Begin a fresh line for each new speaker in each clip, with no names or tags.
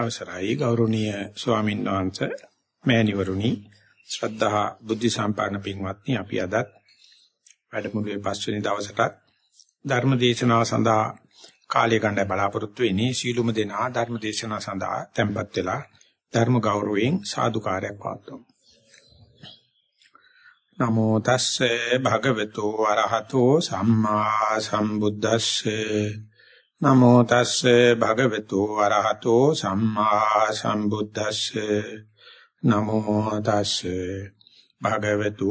අවසරයි ගෞරවනීය ස්වාමීන් වහන්සේ මෑණිවරුනි. ශ්‍රද්ධා බුද්ධ සම්පන්න පින්වත්නි අපි අද වැඩමුළුවේ පස්වෙනි දවසට ධර්ම දේශනාව සඳහා කාලය ගන්න බලාපොරොත්තු වෙන්නේ. සීලුම දෙනා ධර්ම දේශනාව සඳහා tempත් වෙලා ධර්ම ගෞරවයෙන් සාදුකාරයක් පවත්වමු. නමෝ තස්සේ භගවතු වරහතෝ සම්මා සම්බුද්දස්සේ. නමෝ තස්සේ භගවතු වරහතෝ සම්මා සම්බුද්දස්සේ. නමෝ තස්සේ භගවතු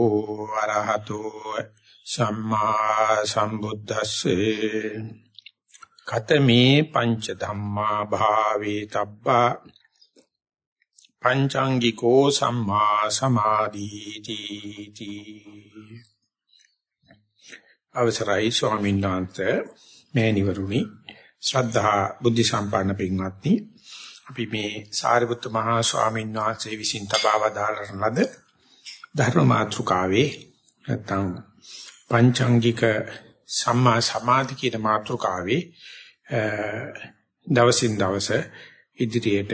වරහතෝ සම්මා සම්බුද්දස්සේ. කතමේ පංච ධම්මා භාවේ තබ්බා. පංචාංගිකෝ සම්මා සමාධීති. අවසරයි ස්වාමීන් වහන්සේ මෑණිවරුනි ශ්‍රද්ධා බුද්ධ සම්පන්න පින්වත්නි අපි මේ සාරිපුත්ත මහා ස්වාමීන් වහන්සේ විසින් තබාවදාරන ලද ධර්ම මාතෘකාවේ නැත්නම් පංචාංගික සම්මා සමාධි කියන මාතෘකාවේ දවසින් දවස ඉදිරියට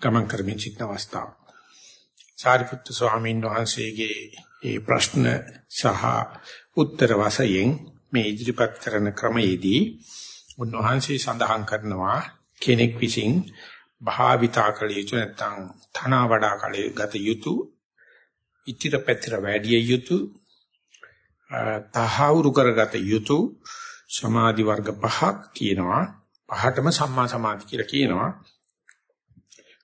ගමන් කරමින් සිටින අවස්ථාව. සාරිපුත්ත ස්වාමීන් වහන්සේගේ මේ ප්‍රශ්න සහ උත්තර වශයෙන් මේ ඉදිරිපත් කරන ක්‍රමයේදී උන්වහන්සේ සඳහන් කරනවා කෙනෙක් විසින් භාවිතා කළ යුතු නැත්නම් තන වඩා කළ ගත යුතු ඉතිර පැතිර වැඩි යුතු තහවුරු කරගත යුතු සමාධි වර්ග පහක් තියෙනවා පහටම සම්මා සමාධි කියලා කියනවා.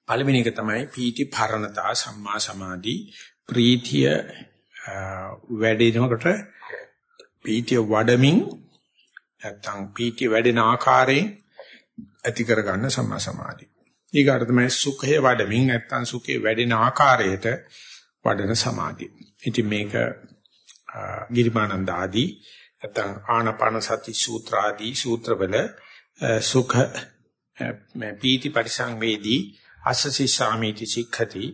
පළවෙනි එක තමයි පීති භරණතා සම්මා සමාධි. ප්‍රීතිය වැඩිනකොට පීතිය වඩමින් නැත්තම් පීතිය වැඩෙන ආකාරයෙන් ඇති කරගන්න සම්මා සමාධිය. ඊගාට තමයි සුඛය වඩමින් නැත්තම් සුඛේ වැඩෙන ආකාරයට වඩන සමාධිය. ඉතින් මේක ගිරිමානන්ද ආදී නැත්තම් ආනාපාන සති සූත්‍ර ආදී සූත්‍රවල සුඛ මේ පීති පරිසංවේදී අස්සසි සාමීති සික්ඛති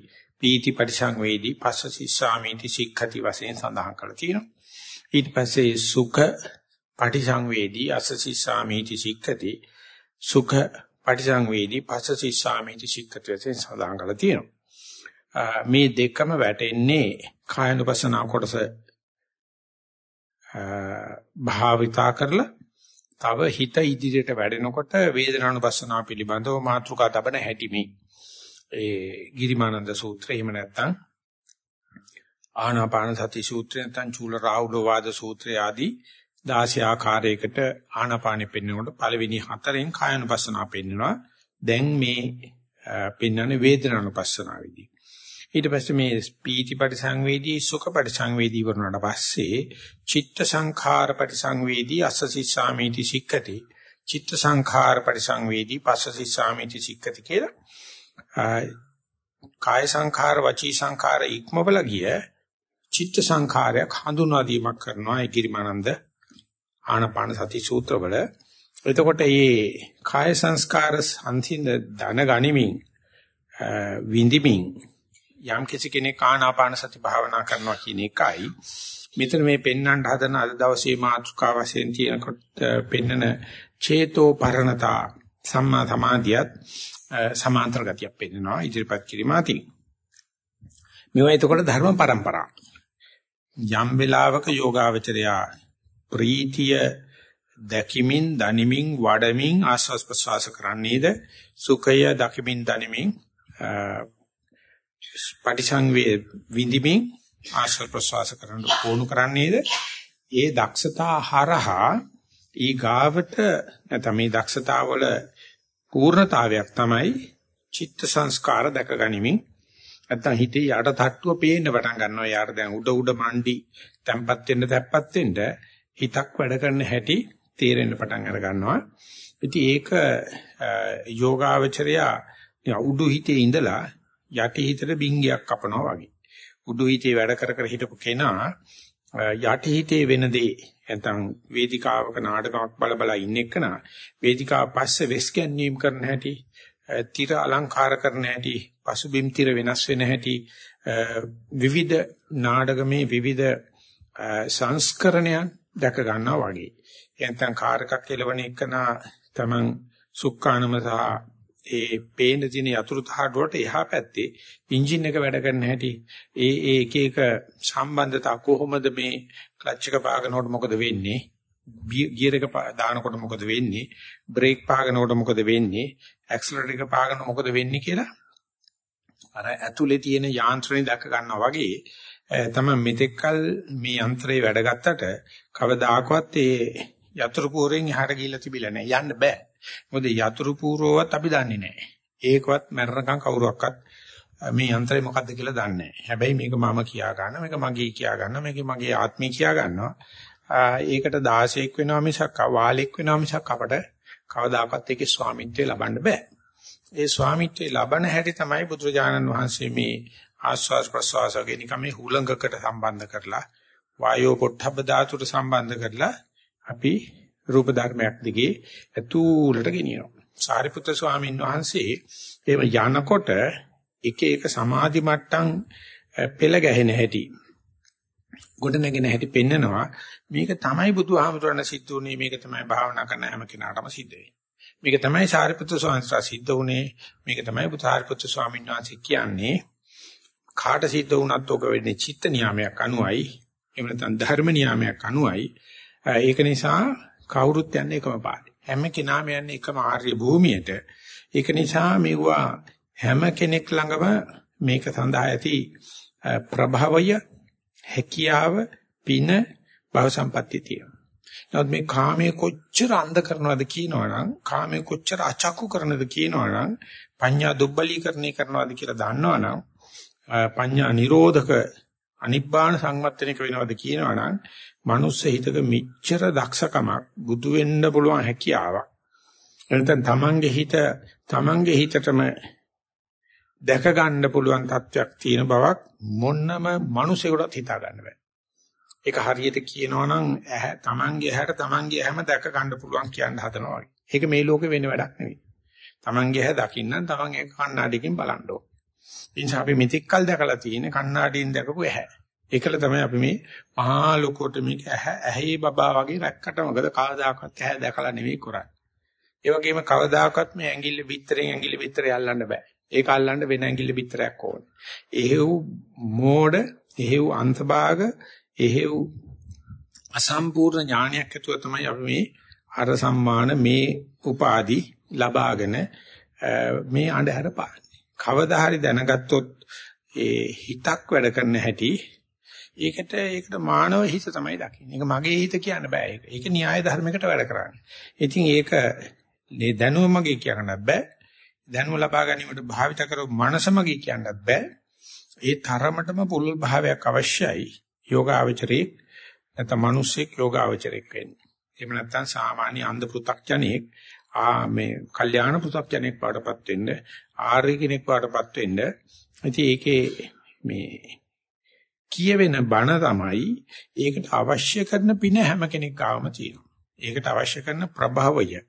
පීති පරිසංවේදී පස්සසි සාමීති සික්ඛති වශයෙන් සඳහන් කරලා තියෙනවා. ඊට පස්සේ සුඛ පටිසංවේදී අසසි සාමීති සික්ඛති සුඛ පටිසංවේදී පස්සසි සාමීති සික්ඛති වශයෙන් සඳහන් කරලා තියෙනවා. මේ දෙකම වැටෙන්නේ කායනුපසනාව කොටස භාවිතා කරලා තව හිත ඉදිරියට වැඩෙනකොට වේදනානුපස්සනාව පිළිබඳව මාතෘකා තබන හැටි මේ ඒ ගිරිමානන්ද සූත්‍රය එහෙම නැත්නම් ආනාපාන සති සූත්‍රය නැත්නම් චූල රාහුල වාද සූත්‍රය ආදී 16 ආකාරයකට ආනාපානෙ පෙන්වනකොට පළවෙනි හතරෙන් කායනුපස්සනාව පෙන්වනවා. දැන් මේ පෙන්වන්නේ වේදනානුපස්සනාවේදී. ඊට පස්සේ මේ පීති පරිසංවේදී සුඛ පරිසංවේදී වුණාට පස්සේ චිත්ත සංඛාර පරිසංවේදී අස්සසි සාමීති සික්කති. චිත්ත සංඛාර පරිසංවේදී පස්සසි සාමීති සික්කති කියලා කාය සංඛාර වචී සංඛාර ඉක්මවල ගිය චිත්ත සංඛාරයක් හඳුනා දීමක් කරනවා ඒ ගිරිමානන්ද ආනපාන සති සූත්‍රවල. එතකොට මේ කාය සංස්කාර සංසිඳ දන ගනිමින් විඳිමින් යම් කිසි කෙනෙක් ආනාපාන සති භාවනා කරනවා කියන එකයි. මෙතන මේ පෙන්වන්න හදන අද දවසේ මාතෘකාව වශයෙන් තියෙනකොට පෙන්නන චේතෝ පරණතා සම්මා සමාධියත් සමාන්තර ගතියක් පෙන්නනවා ඉදිරිපත් කිරීමාති මේවා එතකොට ධර්ම પરම්පරා යම් වෙලාවක යෝගාවචරයා ප්‍රීතිය දකිමින් දනිමින් වඩමින් ආස්වාස් ප්‍රසවාස කරන්නේද සුඛය දකිමින් දනිමින් පටිසංවේ විඳිමින් ආස්වාස් ප්‍රසවාස කරන්න ඕනු කරන්නේද ඒ දක්ෂතා හරහා ඊ ගාවට නැත්නම් මේ දක්ෂතාවල පූර්ණතාවයක් තමයි චිත්ත සංස්කාර දැක ගනිමින් නැත්තම් හිතේ යට තට්ටුව පේන්න පටන් ගන්නවා. යාට දැන් උඩ උඩ මණ්ඩි තැම්පත් වෙන්න තැම්පත් වෙන්න හිතක් වැඩ කරන හැටි තේරෙන්න පටන් අර ගන්නවා. ඉතින් ඒක යෝගාවචරයා උඩු හිතේ ඉඳලා යටි හිතට බින්ගයක් කපනවා වගේ. උඩු හිතේ වැඩ කර කර හිටපු කෙනා යටි හිතේ වෙන දේ නැත්නම් වේදිකාවක නාටකයක් බල බල ඉන්න එකනා වේදිකාව පස්සේ වෙස් ගැනීම කරන හැටි තිර අලංකාර කරන හැටි පසුබිම් තිර වෙනස් වෙන හැටි විවිධ නාටකමේ විවිධ සංස්කරණයන් දැක ගන්නවා වගේ. එතෙන් කාරකක් කෙලවණ එකන තමන් සුක්කානම සහ ඒ පේන දින යතුරු තහඩ වලට එහා පැත්තේ එන්ජින් එක වැඩ කරන හැටි. ඒ ඒ එක එක සම්බන්ධතා කොහොමද මේ ක්ලච් එක පාගනකොට මොකද වෙන්නේ? ගියර් එක දානකොට මොකද වෙන්නේ? බ්‍රේක් පාගනකොට මොකද වෙන්නේ? ඇක්සලරේටර් එක පාගන මොකද වෙන්නේ කියලා අර ඇතුලේ තියෙන යාන්ත්‍රණي දැක ගන්නවා වගේ තමයි මෙතෙක්කල් මේ යන්ත්‍රේ වැඩ ගත්තට කවදාකවත් ඒ යතුරු පූරෙන් එහාට ගිහිල්ලා තිබිලා නැහැ. යන්න බෑ. මොකද යතුරු පූරවවත් අපි දන්නේ නැහැ. ඒකවත් මරණකම් කවුරුවක්වත් මේ යන්ත්‍රය මොකද්ද කියලා දන්නේ නැහැ. හැබැයි මේක මම කියා ගන්න මේක මගේ කියා ගන්න මේක මගේ ආත්මය කියා ගන්නවා. ඒකට 16ක් වෙනවා මිසක් වාලෙක් වෙනවා මිසක් අපට කවදාකවත් ඒකේ ස්වාමිත්වය ලබන්න බෑ. ඒ ස්වාමිත්වය ලබන හැටි තමයි බුදුරජාණන් වහන්සේ මේ ආස්වාස් ප්‍රසවාස වගේ නිකම් මේ හුලඟකට සම්බන්ධ කරලා වායෝ පොට්ටබ්බ ධාතුට සම්බන්ධ කරලා අපි රූප ධර්මයක් දිගේ ඇතුළට ගෙනියනවා. සාරිපුත්‍ර ස්වාමීන් වහන්සේ එහෙම යනකොට එක එක සමාධි මට්ටම් පෙළ ගැහෙන හැටි ගොඩ නැගෙන හැටි පෙන්නනවා. මේක තමයි බුදුහාමුදුරණ සිද්ධ උනේ මේක තමයි භාවනා කරන හැම කෙනාටම සිද්ධ වෙන්නේ. මේක තමයි සාරිපුත්‍ර ස්වාමීන් වහන්සේ සිද්ධ උනේ මේක තමයි බුදුහාරිපුත්‍ර ස්වාමීන් වහන්සේ කියන්නේ. කාට සිද්ධ වුණත් ඔක වෙන්නේ චිත්ත නියාමයක් අනුවයි. එහෙම නැත්නම් ධර්ම නියාමයක් අනුවයි. ඒක නිසා කවුරුත් යන්නේ එකම පාරේ හැම කෙනාම යන්නේ එකම ආර්ය භූමියට. ඒක නිසා මෙවුවා හැම කෙනෙක් ළඟම මේක සඳහා ඇති ප්‍රභවය හැකියාව පින භව සම්පත්තිය තියෙනවා. නමුත් මේ කාමයේ කොච්චර අන්ධ කරනවද කියනවනම් කාමයේ කොච්චර අචක්කු කරනවද කියනවනම් පඤ්ඤා දුබ්බලීකරණය කරනවද කියලා දන්නවනම් පඤ්ඤා නිරෝධක අනිබ්බාන සංවත්තනික වෙනවද කියනවනම් මනුස්ස හිතක මිච්ඡර දක්ෂකමක් බුදු වෙන්න පුළුවන් හැකියාවක් එතන තමන්ගේ හිත තමන්ගේ හිතටම දැක ගන්න පුළුවන් තත්වයක් තියෙන බවක් මොන්නම මිනිසෙකුටත් හිතා ගන්න බෑ ඒක හරියට කියනවා නම් ඇහැ Tamange ඇහැට Tamange ඇහැම දැක ගන්න පුළුවන් කියන්න හදනවා වගේ. ඒක මේ ලෝකේ වෙන වැඩක් නෙවෙයි. Tamange ඇහැ දකින්න Taman ඒක කණ්ණාඩියකින් බලන්න ඕන. ඒ නිසා අපි මෙතෙක්කල් දැකලා තියෙන කණ්ණාඩියෙන් දැකපු ඇහැ. ඒකල තමයි අපි මේ මහා ලෝකෝට මේක ඇහැ ඇහි බබා වගේ රැක්කට මොකද කවදාකවත් ඇහැ දැකලා නෙවෙයි කරන්නේ. ඒ වගේම කවදාකවත් මේ ඇඟිල්ල පිටරෙන් ඇඟිල්ල පිටරේ අල්ලන්න බෑ. ඒක අල්ලන්න වෙන ඇඟිල්ල පිටරයක් ඕනේ. එහෙව් මෝඩ, එහෙව් අන්තභාග, එහෙව් අසම්පූර්ණ ඥානයක් ඇතුව තමයි අපි මේ අර සම්මාන මේ උපාදි ලබාගෙන මේ අඳුර පාන්නේ. කවදා හරි දැනගත්තොත් ඒ හිතක් වැඩ කරන හැටි ඒකට ඒකට මානව හිත තමයි දකින්නේ. ඒක මගේ හිත කියන්න බෑ ඒක. ඒක න්‍යාය ධර්මයකට වැඩ කරන්නේ. ඉතින් ඒක මේ දැනුම මගේ කියන්නත් බෑ. දැනුම ලබා ගැනීමට භාවිත කරව මනස මගේ කියන්නත් බෑ. ඒ තරමටම පුළුල් භාවයක් අවශ්‍යයි. යෝගාවචරයේ නැත්නම් මිනිස්සෙක් යෝගාවචරයක් වෙන්නේ. එහෙම නැත්නම් සාමාන්‍ය අන්ධ පෘ탁ජනෙක් ආ මේ කල්යාණ පෘ탁ජනෙක් පාටපත් වෙන්න ආර්ය කෙනෙක් පාටපත් වෙන්න. ඉතින් ඒකේ මේ කියවෙන බණ තමයි ඒකට අවශ්‍ය කරන පින හැම කෙනෙක් ගාවම තියෙනවා. ඒකට අවශ්‍ය කරන ප්‍රභවය.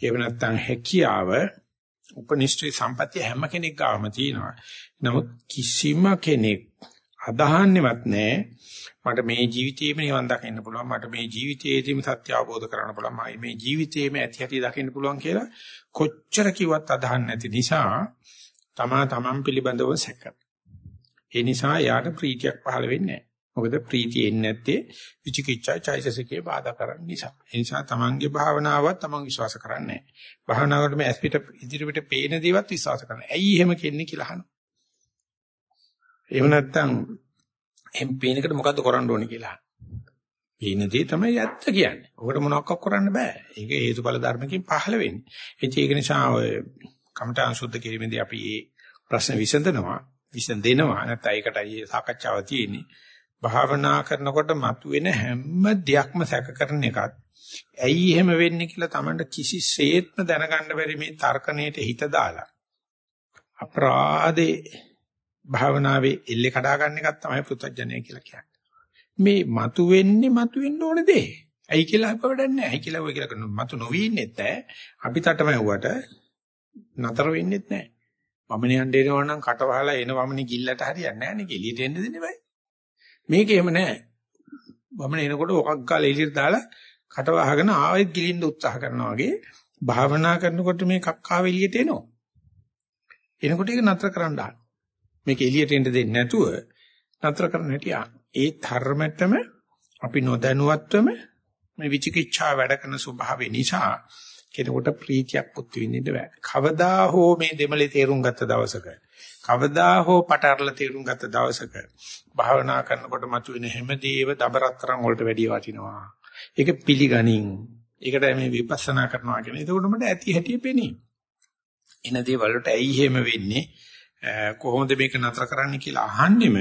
එහෙම නැත්නම් හැකියාව උපනිෂ්ඨේ සම්පත්‍ය හැම කෙනෙක් ගාවම තියෙනවා. නමුත් කිසිම කෙනෙක් අදහන්නේවත් නැහැ මට මේ ජීවිතේම නිවන් දකින්න පුළුවන් මට මේ ජීවිතයේදීම සත්‍ය අවබෝධ කරගන්න පුළුවන් මම මේ ජීවිතේම ඇති ඇති දකින්න පුළුවන් කියලා කොච්චර කිව්වත් අදහන්න නැති නිසා තමා තමන් පිළිබඳව සැක. ඒ නිසා යාට ප්‍රීතියක් පහළ වෙන්නේ නැහැ. මොකද ප්‍රීතිය එන්නේ නැත්තේ විචිකිච්ඡා චෛතසිකේ බාධා කරන නිසා. ඒ නිසා තමන්ගේ භාවනාවත් තමන් විශ්වාස කරන්නේ නැහැ. භාවනාවකට මේ ඇස්පිට ඉදිරියට පේන දේවත් විශ්වාස කරන්නේ. ඇයි එහෙම කියන්නේ කියලා අහනවා. එහෙම නැත්නම් එහෙන් පේනකට මොකද්ද කරන්න ඕනේ කියලා. පේන දේ තමයි ඇත්ත කියන්නේ. ඔකට මොනවක් කරන්න බෑ. ඒක හේතුඵල ධර්මකින් පහළ වෙන්නේ. ඒක නිසා ඔය කමඨාන් සුද්ධ කිරීමේදී අපි මේ ප්‍රශ්න විසඳනවා. විසඳෙනවා. නැත්නම් ඒකටයි සාකච්ඡාව තියෙන්නේ. භාවනා කරනකොට මතුවෙන හැම දෙයක්ම සැක කරන එකත් ඇයි එහෙම වෙන්නේ කියලා Tamanට කිසිසේත්ම දැනගන්න බැරි මේ තර්කණයට හිත දාලා අපරාධේ භාවනාවේ එල්ලේ කඩා ගන්න එකක් තමයි පුත්තජනය කියලා කියන්නේ. මේ මතු වෙන්නේ මතු වෙන්න ඕන දේ. ඇයි කියලා අප වැඩක් නැහැ. ඇයි කියලා ඔය කියලා කරන මතු නොවී ඉන්නෙත් නැහැ. අපි තටමැව්වට නතර වෙන්නෙත් නැහැ. වමන යන්න එනවා නම් කට වහලා එන වමනේ ගිල්ලට හරියන්නේ නැහැ නේ. එළියට එන්න දෙන්නේ බෑ. මේක එහෙම නැහැ. වමන එනකොට ඔකක් ගාලා එළියට දාලා කට වහගෙන ආයෙත් ගිලින්න උත්සාහ කරනවා වගේ භාවනා කරනකොට මේ කක්කාව එළියට එනවා. එනකොට ඒක නතර කරන්න දාන්න. මේක එළියට එන්න දෙන්නේ නැතුව නතර කරන්න හැටි ඒ ධර්මතම අපි නොදැනුවත්වම මේ විචිකිච්ඡා වැඩ කරන ස්වභාවය නිසා කෙනෙකුට ප්‍රීතියක් පුත් විඳින්න බෑ. කවදා හෝ මේ දෙමලේ තේරුම් ගත්ත දවසක කවදා හෝ පටර්ල තේරුම් ගත්ත දවසක භාවනා කරනකොට මතුවෙන හැමදේව දබරතරන් වලට වැඩිය වටිනවා. ඒක පිළිගනින්. ඒකට මේ විපස්සනා කරනවා කියන්නේ. එතකොට මට ඇති හැටි පෙනී. එන දේවල් වලට ඇයි එහෙම වෙන්නේ? කොහොමද මේක නතර කරන්න කියලා අහන්නෙම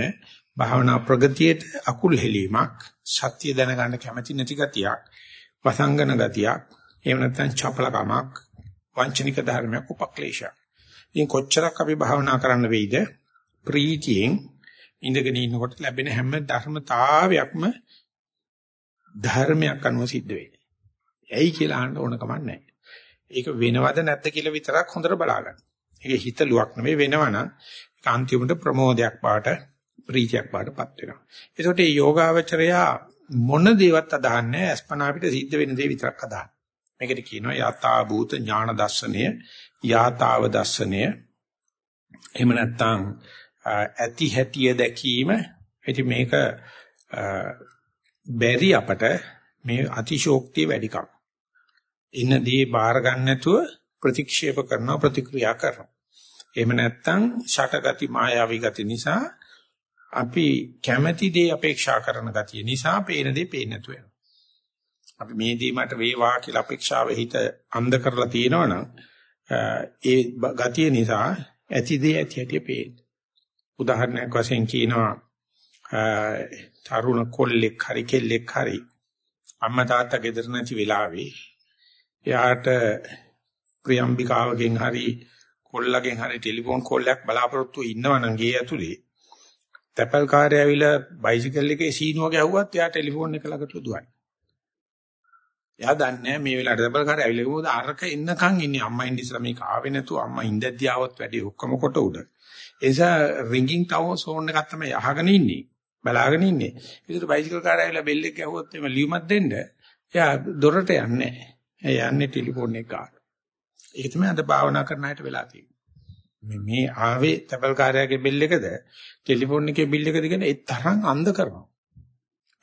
භාවනා ප්‍රගතියට අකුල් හෙලීමක් සත්‍ය දැනගන්න කැමැති නැති ගතියක් වසංගන ගතියක් එහෙම නැත්නම් චපලකමක් වංචනික ධර්මයක් උපක්ලේශයක්. ඉතින් කොච්චරක් අපි භාවනා කරන්න වෙයිද ප්‍රීතියෙන් ඉඳගෙන ඉන්නකොට ලැබෙන හැම ධර්මතාවයක්ම ධර්මයක් අනුව සිද්ධ වෙන්නේ. ඇයි කියලා අහන්න ඕන කමක් නැහැ. ඒක වෙනවද නැද්ද කියලා විතරක් හොඳට බලාගන්න. ඒක හිතලුවක් නෙවෙයි වෙනවනම් ඒක අන්තිමට ප්‍රමෝදයක් පාට ප්‍රීතියක් පාටපත් වෙනවා. ඒකට මේ යෝගාවචරයා මොන දේවත් අදහන්නේ අස්පනා අපිට සිද්ධ වෙන දේ විතරක් අදහන. මේකට කියනවා යථා භූත ඥාන දර්ශනය, යථාව දර්ශනය. එහෙම නැත්නම් ඇති හැටිය දැකීම. ඉතින් මේක බැරි අපට මේ අතිශෝක්තිය වැඩිකම්. ඉන්නදී බාර ගන්න නැතුව ප්‍රතික්ෂේප කරනවා ප්‍රතික්‍රියා කරනවා. එහෙම නැත්නම් ෂටගති මායාවී ගති නිසා අපි කැමැති දේ අපේක්ෂා කරන ගතිය නිසා පේන දේ පේන්නේ නැතු වෙනවා. අපි මේ දේ මට වේවා කියලා අපේක්ෂාව හිත අන්ධ කරලා තියෙනවනම් ඒ ගතිය නිසා ඇති දේ ඇති ඇති පේන්නේ. උදාහරණයක් වශයෙන් කියනවා තරුණ කොල්ලෙක් හරි කෙල්ලෙක් හරි අම්මා තාත්තා ගෙදර නැති වෙලාවේ එයාට ප්‍රියම්බිකාවගෙන් හරි කොල්ලගෙන් හරි ටෙලිෆෝන් කෝල්යක් බලාපොරොත්තු ඉන්නවනම් ගේ ඇතුලේ තැපල් කාර්යය ඇවිල්ලා බයිසිකල් එකේ සීනුව ගැහුවත් එයා ටෙලිෆෝන් එක ළඟට දුවන්නේ. එයා දන්නේ මේ වෙලාවට තැපල් කාර්යය ඇවිල්ලා මොකද අරක එන්නකන් ඉන්නේ අම්මා ඉන්දිස්ලා මේක ආවේ නැතුව අම්මා ඉඳද්දී ආවොත් වැඩි ඔක්කොම කොට උඩ. ඒ නිසා රින්ගින් ටවර් සෝන් එකක් තමයි අහගෙන ඉන්නේ. බලාගෙන ඉන්නේ. ඒකට බයිසිකල් කාර්යය ඇවිල්ලා බෙල් එක ගැහුවොත් එimhe ලියුමක් දෙන්න එයා දොරට යන්නේ නැහැ. එයා යන්නේ ටෙලිෆෝන් එක ගන්න. ඒක තමයි අද භාවනා කරන අයට වෙලා තියෙන්නේ. මේ මේ ආවේ තැපල් කාර්යයේ බිල් එකද ටෙලිෆෝන් එකේ බිල් එකද කියන ඒ තරම් අන්ධ කරනවා.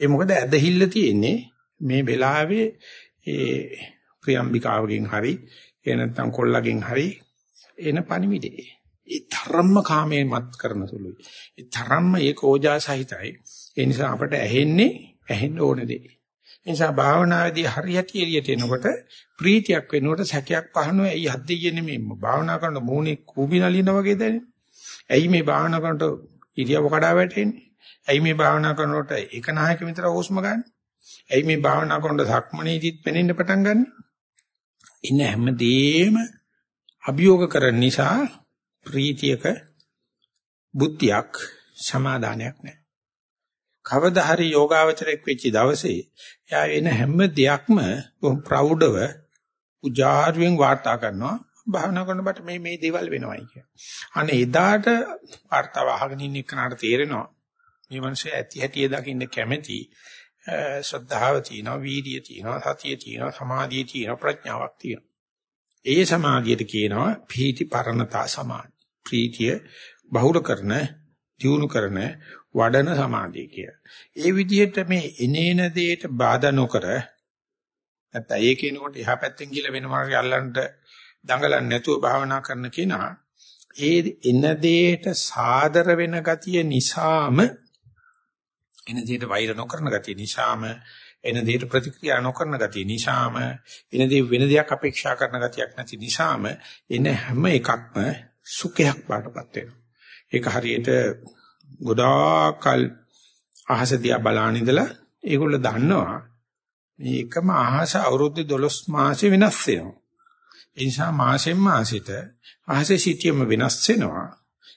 ඒ මොකද ඇදහිල්ල තියෙන්නේ මේ වෙලාවේ ඒ ප්‍රියම්බිකාවගෙන් හරි ඒ නැත්නම් කොල්ලගෙන් හරි එන පණිවිඩේ. ඒ තරම්ම කාමයේ මත් කරන සුළුයි. ඒ තරම්ම ඒක ඕජා සහිතයි. ඒ නිසා අපට ඇහෙන්නේ ඇහෙන්න ඕන දේ. ඒ නිසා භාවනාවේදී හරියට එළියට එනකොට ප්‍රීතියක් වෙනකොට සැකයක් පහනවා. ඇයි හද්දියේ නෙමෙයි භාවනා කරන මූණේ කූඹි නලිනා වගේ දැනෙන්නේ. ඇයි මේ භාවනා කරනකොට ඉරියව කඩා වැටෙන්නේ? ඇයි මේ භාවනා කරනකොට එක නායක විතර හුස්ම ගන්න? ඇයි මේ භාවනා කරනකොට සක්මණේදීත් පෙනෙන්න පටන් ගන්න? ඉන්න හැමදේම අභියෝග කරන නිසා ප්‍රීතියක බුද්ධියක් සමාදානයක් නැහැ. කවදා හරි යෝගාවචරයක් වෙච්ච දවසේ එයා එන හැම දෙයක්ම බොහොම ප්‍රවුඩව උජාරුවෙන් වාර්තා කරනවා භාවනා කරනකොට මේ මේ දේවල් වෙනවයි කිය. අනේ එදාට වார்த்தාව අහගෙන ඉන්න එක්කනට තේරෙනවා මේ මිනිස්සු ඇති හැටිය දකින්න කැමැති ශ්‍රද්ධාව තියෙනවා, වීර්යය තියෙනවා, සතිය තියෙනවා, සමාධිය තියෙනවා, ප්‍රඥාවක් තියෙනවා. ඒ සමාධියට කියනවා පීති පරණතා සමාධි. ප්‍රීතිය බහුල කරන, දියුණු කරන, වඩන සමාධිය කිය. ඒ විදිහට මේ එනේන දෙයට බාධා නොකර නැත්නම් ඒ කෙනෙකුට එහා පැත්තෙන් ගිල වෙන මාර්ගය අල්ලන්නට දඟලන්නේ නැතුව භාවනා කරන කෙනා ඒ එන දෙයට සාදර වෙන ගතිය නිසාම එන දෙයට වෛර නොකරන ගතිය නිසාම එන දෙයට ප්‍රතික්‍රියා නොකරන ගතිය නිසාම එන දේ වෙන දෙයක් අපේක්ෂා කරන ගතියක් නැති නිසාම එන හැම එකක්ම සුඛයක් බාටපත් වෙනවා. ඒක හරියට ගොඩාක්කල් අහස දිහා බලාන ඉඳලා ඒගොල්ලෝ දන්නවා මේ එකම අහස අවුරුදු 12 මාසෙ වෙනස් වෙනවා. ඒ නිසා මාසෙන් මාසෙට අහසේ සිටියම වෙනස් වෙනවා.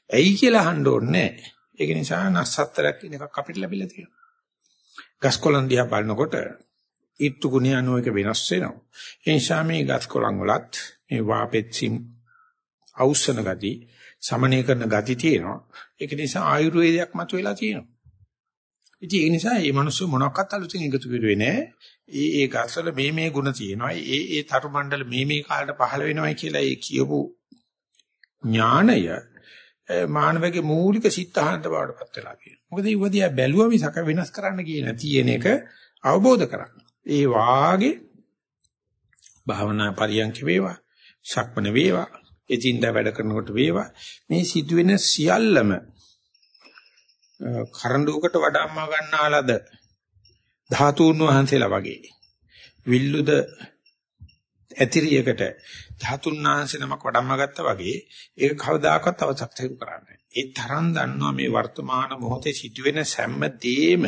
ඇයි කියලා අහන්න ඕනේ ඒක නිසා නස්සත්තරක් කියන එකක් අපිට ලැබිලා තියෙනවා. ගස්කොලන් දිහා බලනකොට ඊත්තු ගුණය අනුව එක වෙනස් වෙනවා. ඒ නිසා මේ ගස්කොලන් වලත් මේ වාපෙච්චිම් අවුස්සන ගති, සමනය කරන ගති තියෙනවා. ඒක නිසා ආයුර්වේදයක් මතුවලා තියෙනවා. ඉතින් ඒ නිසා මේ මිනිස්සු මොනක්වත් අලුතින් එකතු කරුවේ නැහැ. ඒ ඒ ගස්වල මේ මේ ಗುಣ තියෙනවා. ඒ ඒ තරු මණ්ඩල මේ මේ කාලට පහළ වෙනවයි කියලා ඒ කියපු ඥාණය මානවගේ මූලික සිද්ධාන්ත බවට පත් වෙලා තියෙනවා. මොකද ඊවදියා බැලුවා මිසක වෙනස් කරන්න කියන තියෙන එක අවබෝධ කරගන්න. ඒ වාගේ භාවනා පරියන්ක වේවා, ශක්මන වේවා, එදින්දා වැඩ කරනකොට වේවා. මේ සිදුවෙන සියල්ලම කරඬුවකට වඩම්මා ගන්නාලද ධාතුන් වහන්සේලා වගේ විල්ලුද ඇතිරියකට ධාතුන් වහන්සේ නමක් වඩම්මා ගත්තා වගේ ඒක කවදාකවත් අවසක්තිරු කරන්නේ ඒ තරම් දන්නවා මේ වර්තමාන මොහොතේ සිදුවෙන සෑම දෙයක්ම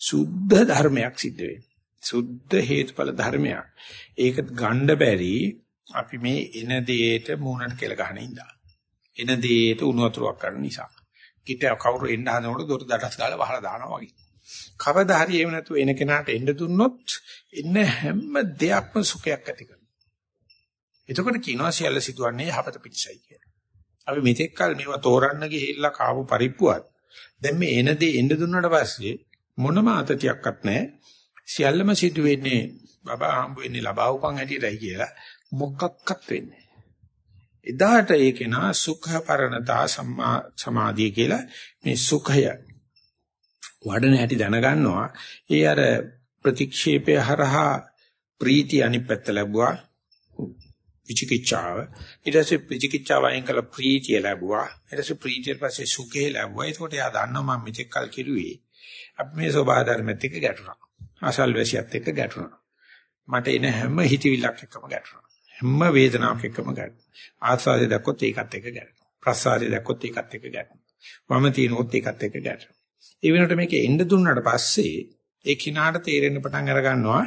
සුද්ධ ධර්මයක් සිද්ධ වෙන්නේ සුද්ධ හේතුඵල ධර්මයක්. ඒක ගණ්ඩ බැරි අපි මේ එන දෙයට මූණට කියලා ගන්න ඉඳා එන දෙයට උණු වතුරක් කරන නිසා කිට කවුරු එන්න හදනකොට දොර දඩස් ගාලා වහලා දානවා වගේ. කවදා හරි එහෙම නැතුව එන කෙනාට එන්න දුන්නොත් එන්න හැම දෙයක්ම සුඛයක් ඇති කරනවා. එතකොට කියනවා සියල්ල සිදුවන්නේ යහපත පිණිසයි කියලා. අපි මෙතෙක් කල මේවා තෝරන්න ගිහිල්ලා කාපු පරිප්පුවත් දැන් මේ එන දේ එන්න දුන්නාට පස්සේ මොනම අතතියක්වත් නැහැ. සියල්ලම සිදු වෙන්නේ බබා හම්බ වෙන්නේ ලබා උපන් හැටියටයි කියලා මොකක්වත් වෙන්නේ එදාට ඒකේ නා සුඛ පරණතා සම්මා සමාධිය කියලා මේ සුඛය වඩන හැටි දැනගන්නවා. ඒ අර ප්‍රතික්ෂේපය හරහා ප්‍රීති අනිපැත්ත ලැබුවා. විචිකිච්ඡාව ඊට පස්සේ විචිකිච්ඡාව අයින් කළ ප්‍රීතිය ලැබුවා. ඊට පස්සේ ප්‍රීතියට පස්සේ සුඛය ලැබුවා. ඒකට එයා දන්නවා මම මෙතෙක් කල් කිරුවේ. අපි මේ සෝභා ධර්මෙත් එක්ක ගැටුණා. අසල් වැසියත් එක්ක ගැටුණා. මට එන හැම හිතවිල්ලක් එක්කම ගැටුණා. හැම වේදනාවක් එක්කම ගැටෙනවා. ආස්වාදය දැක්කොත් ඒකත් එක්ක ගැටෙනවා. ප්‍රසආදය දැක්කොත් ඒකත් එක්ක ගැටෙනවා. වම තිනොත් ඒකත් එක්ක ගැටෙනවා. ඒ වෙනකොට මේක එන්න දුන්නාට පස්සේ ඒ කිනාට තේරෙන්න පටන් අර ගන්නවා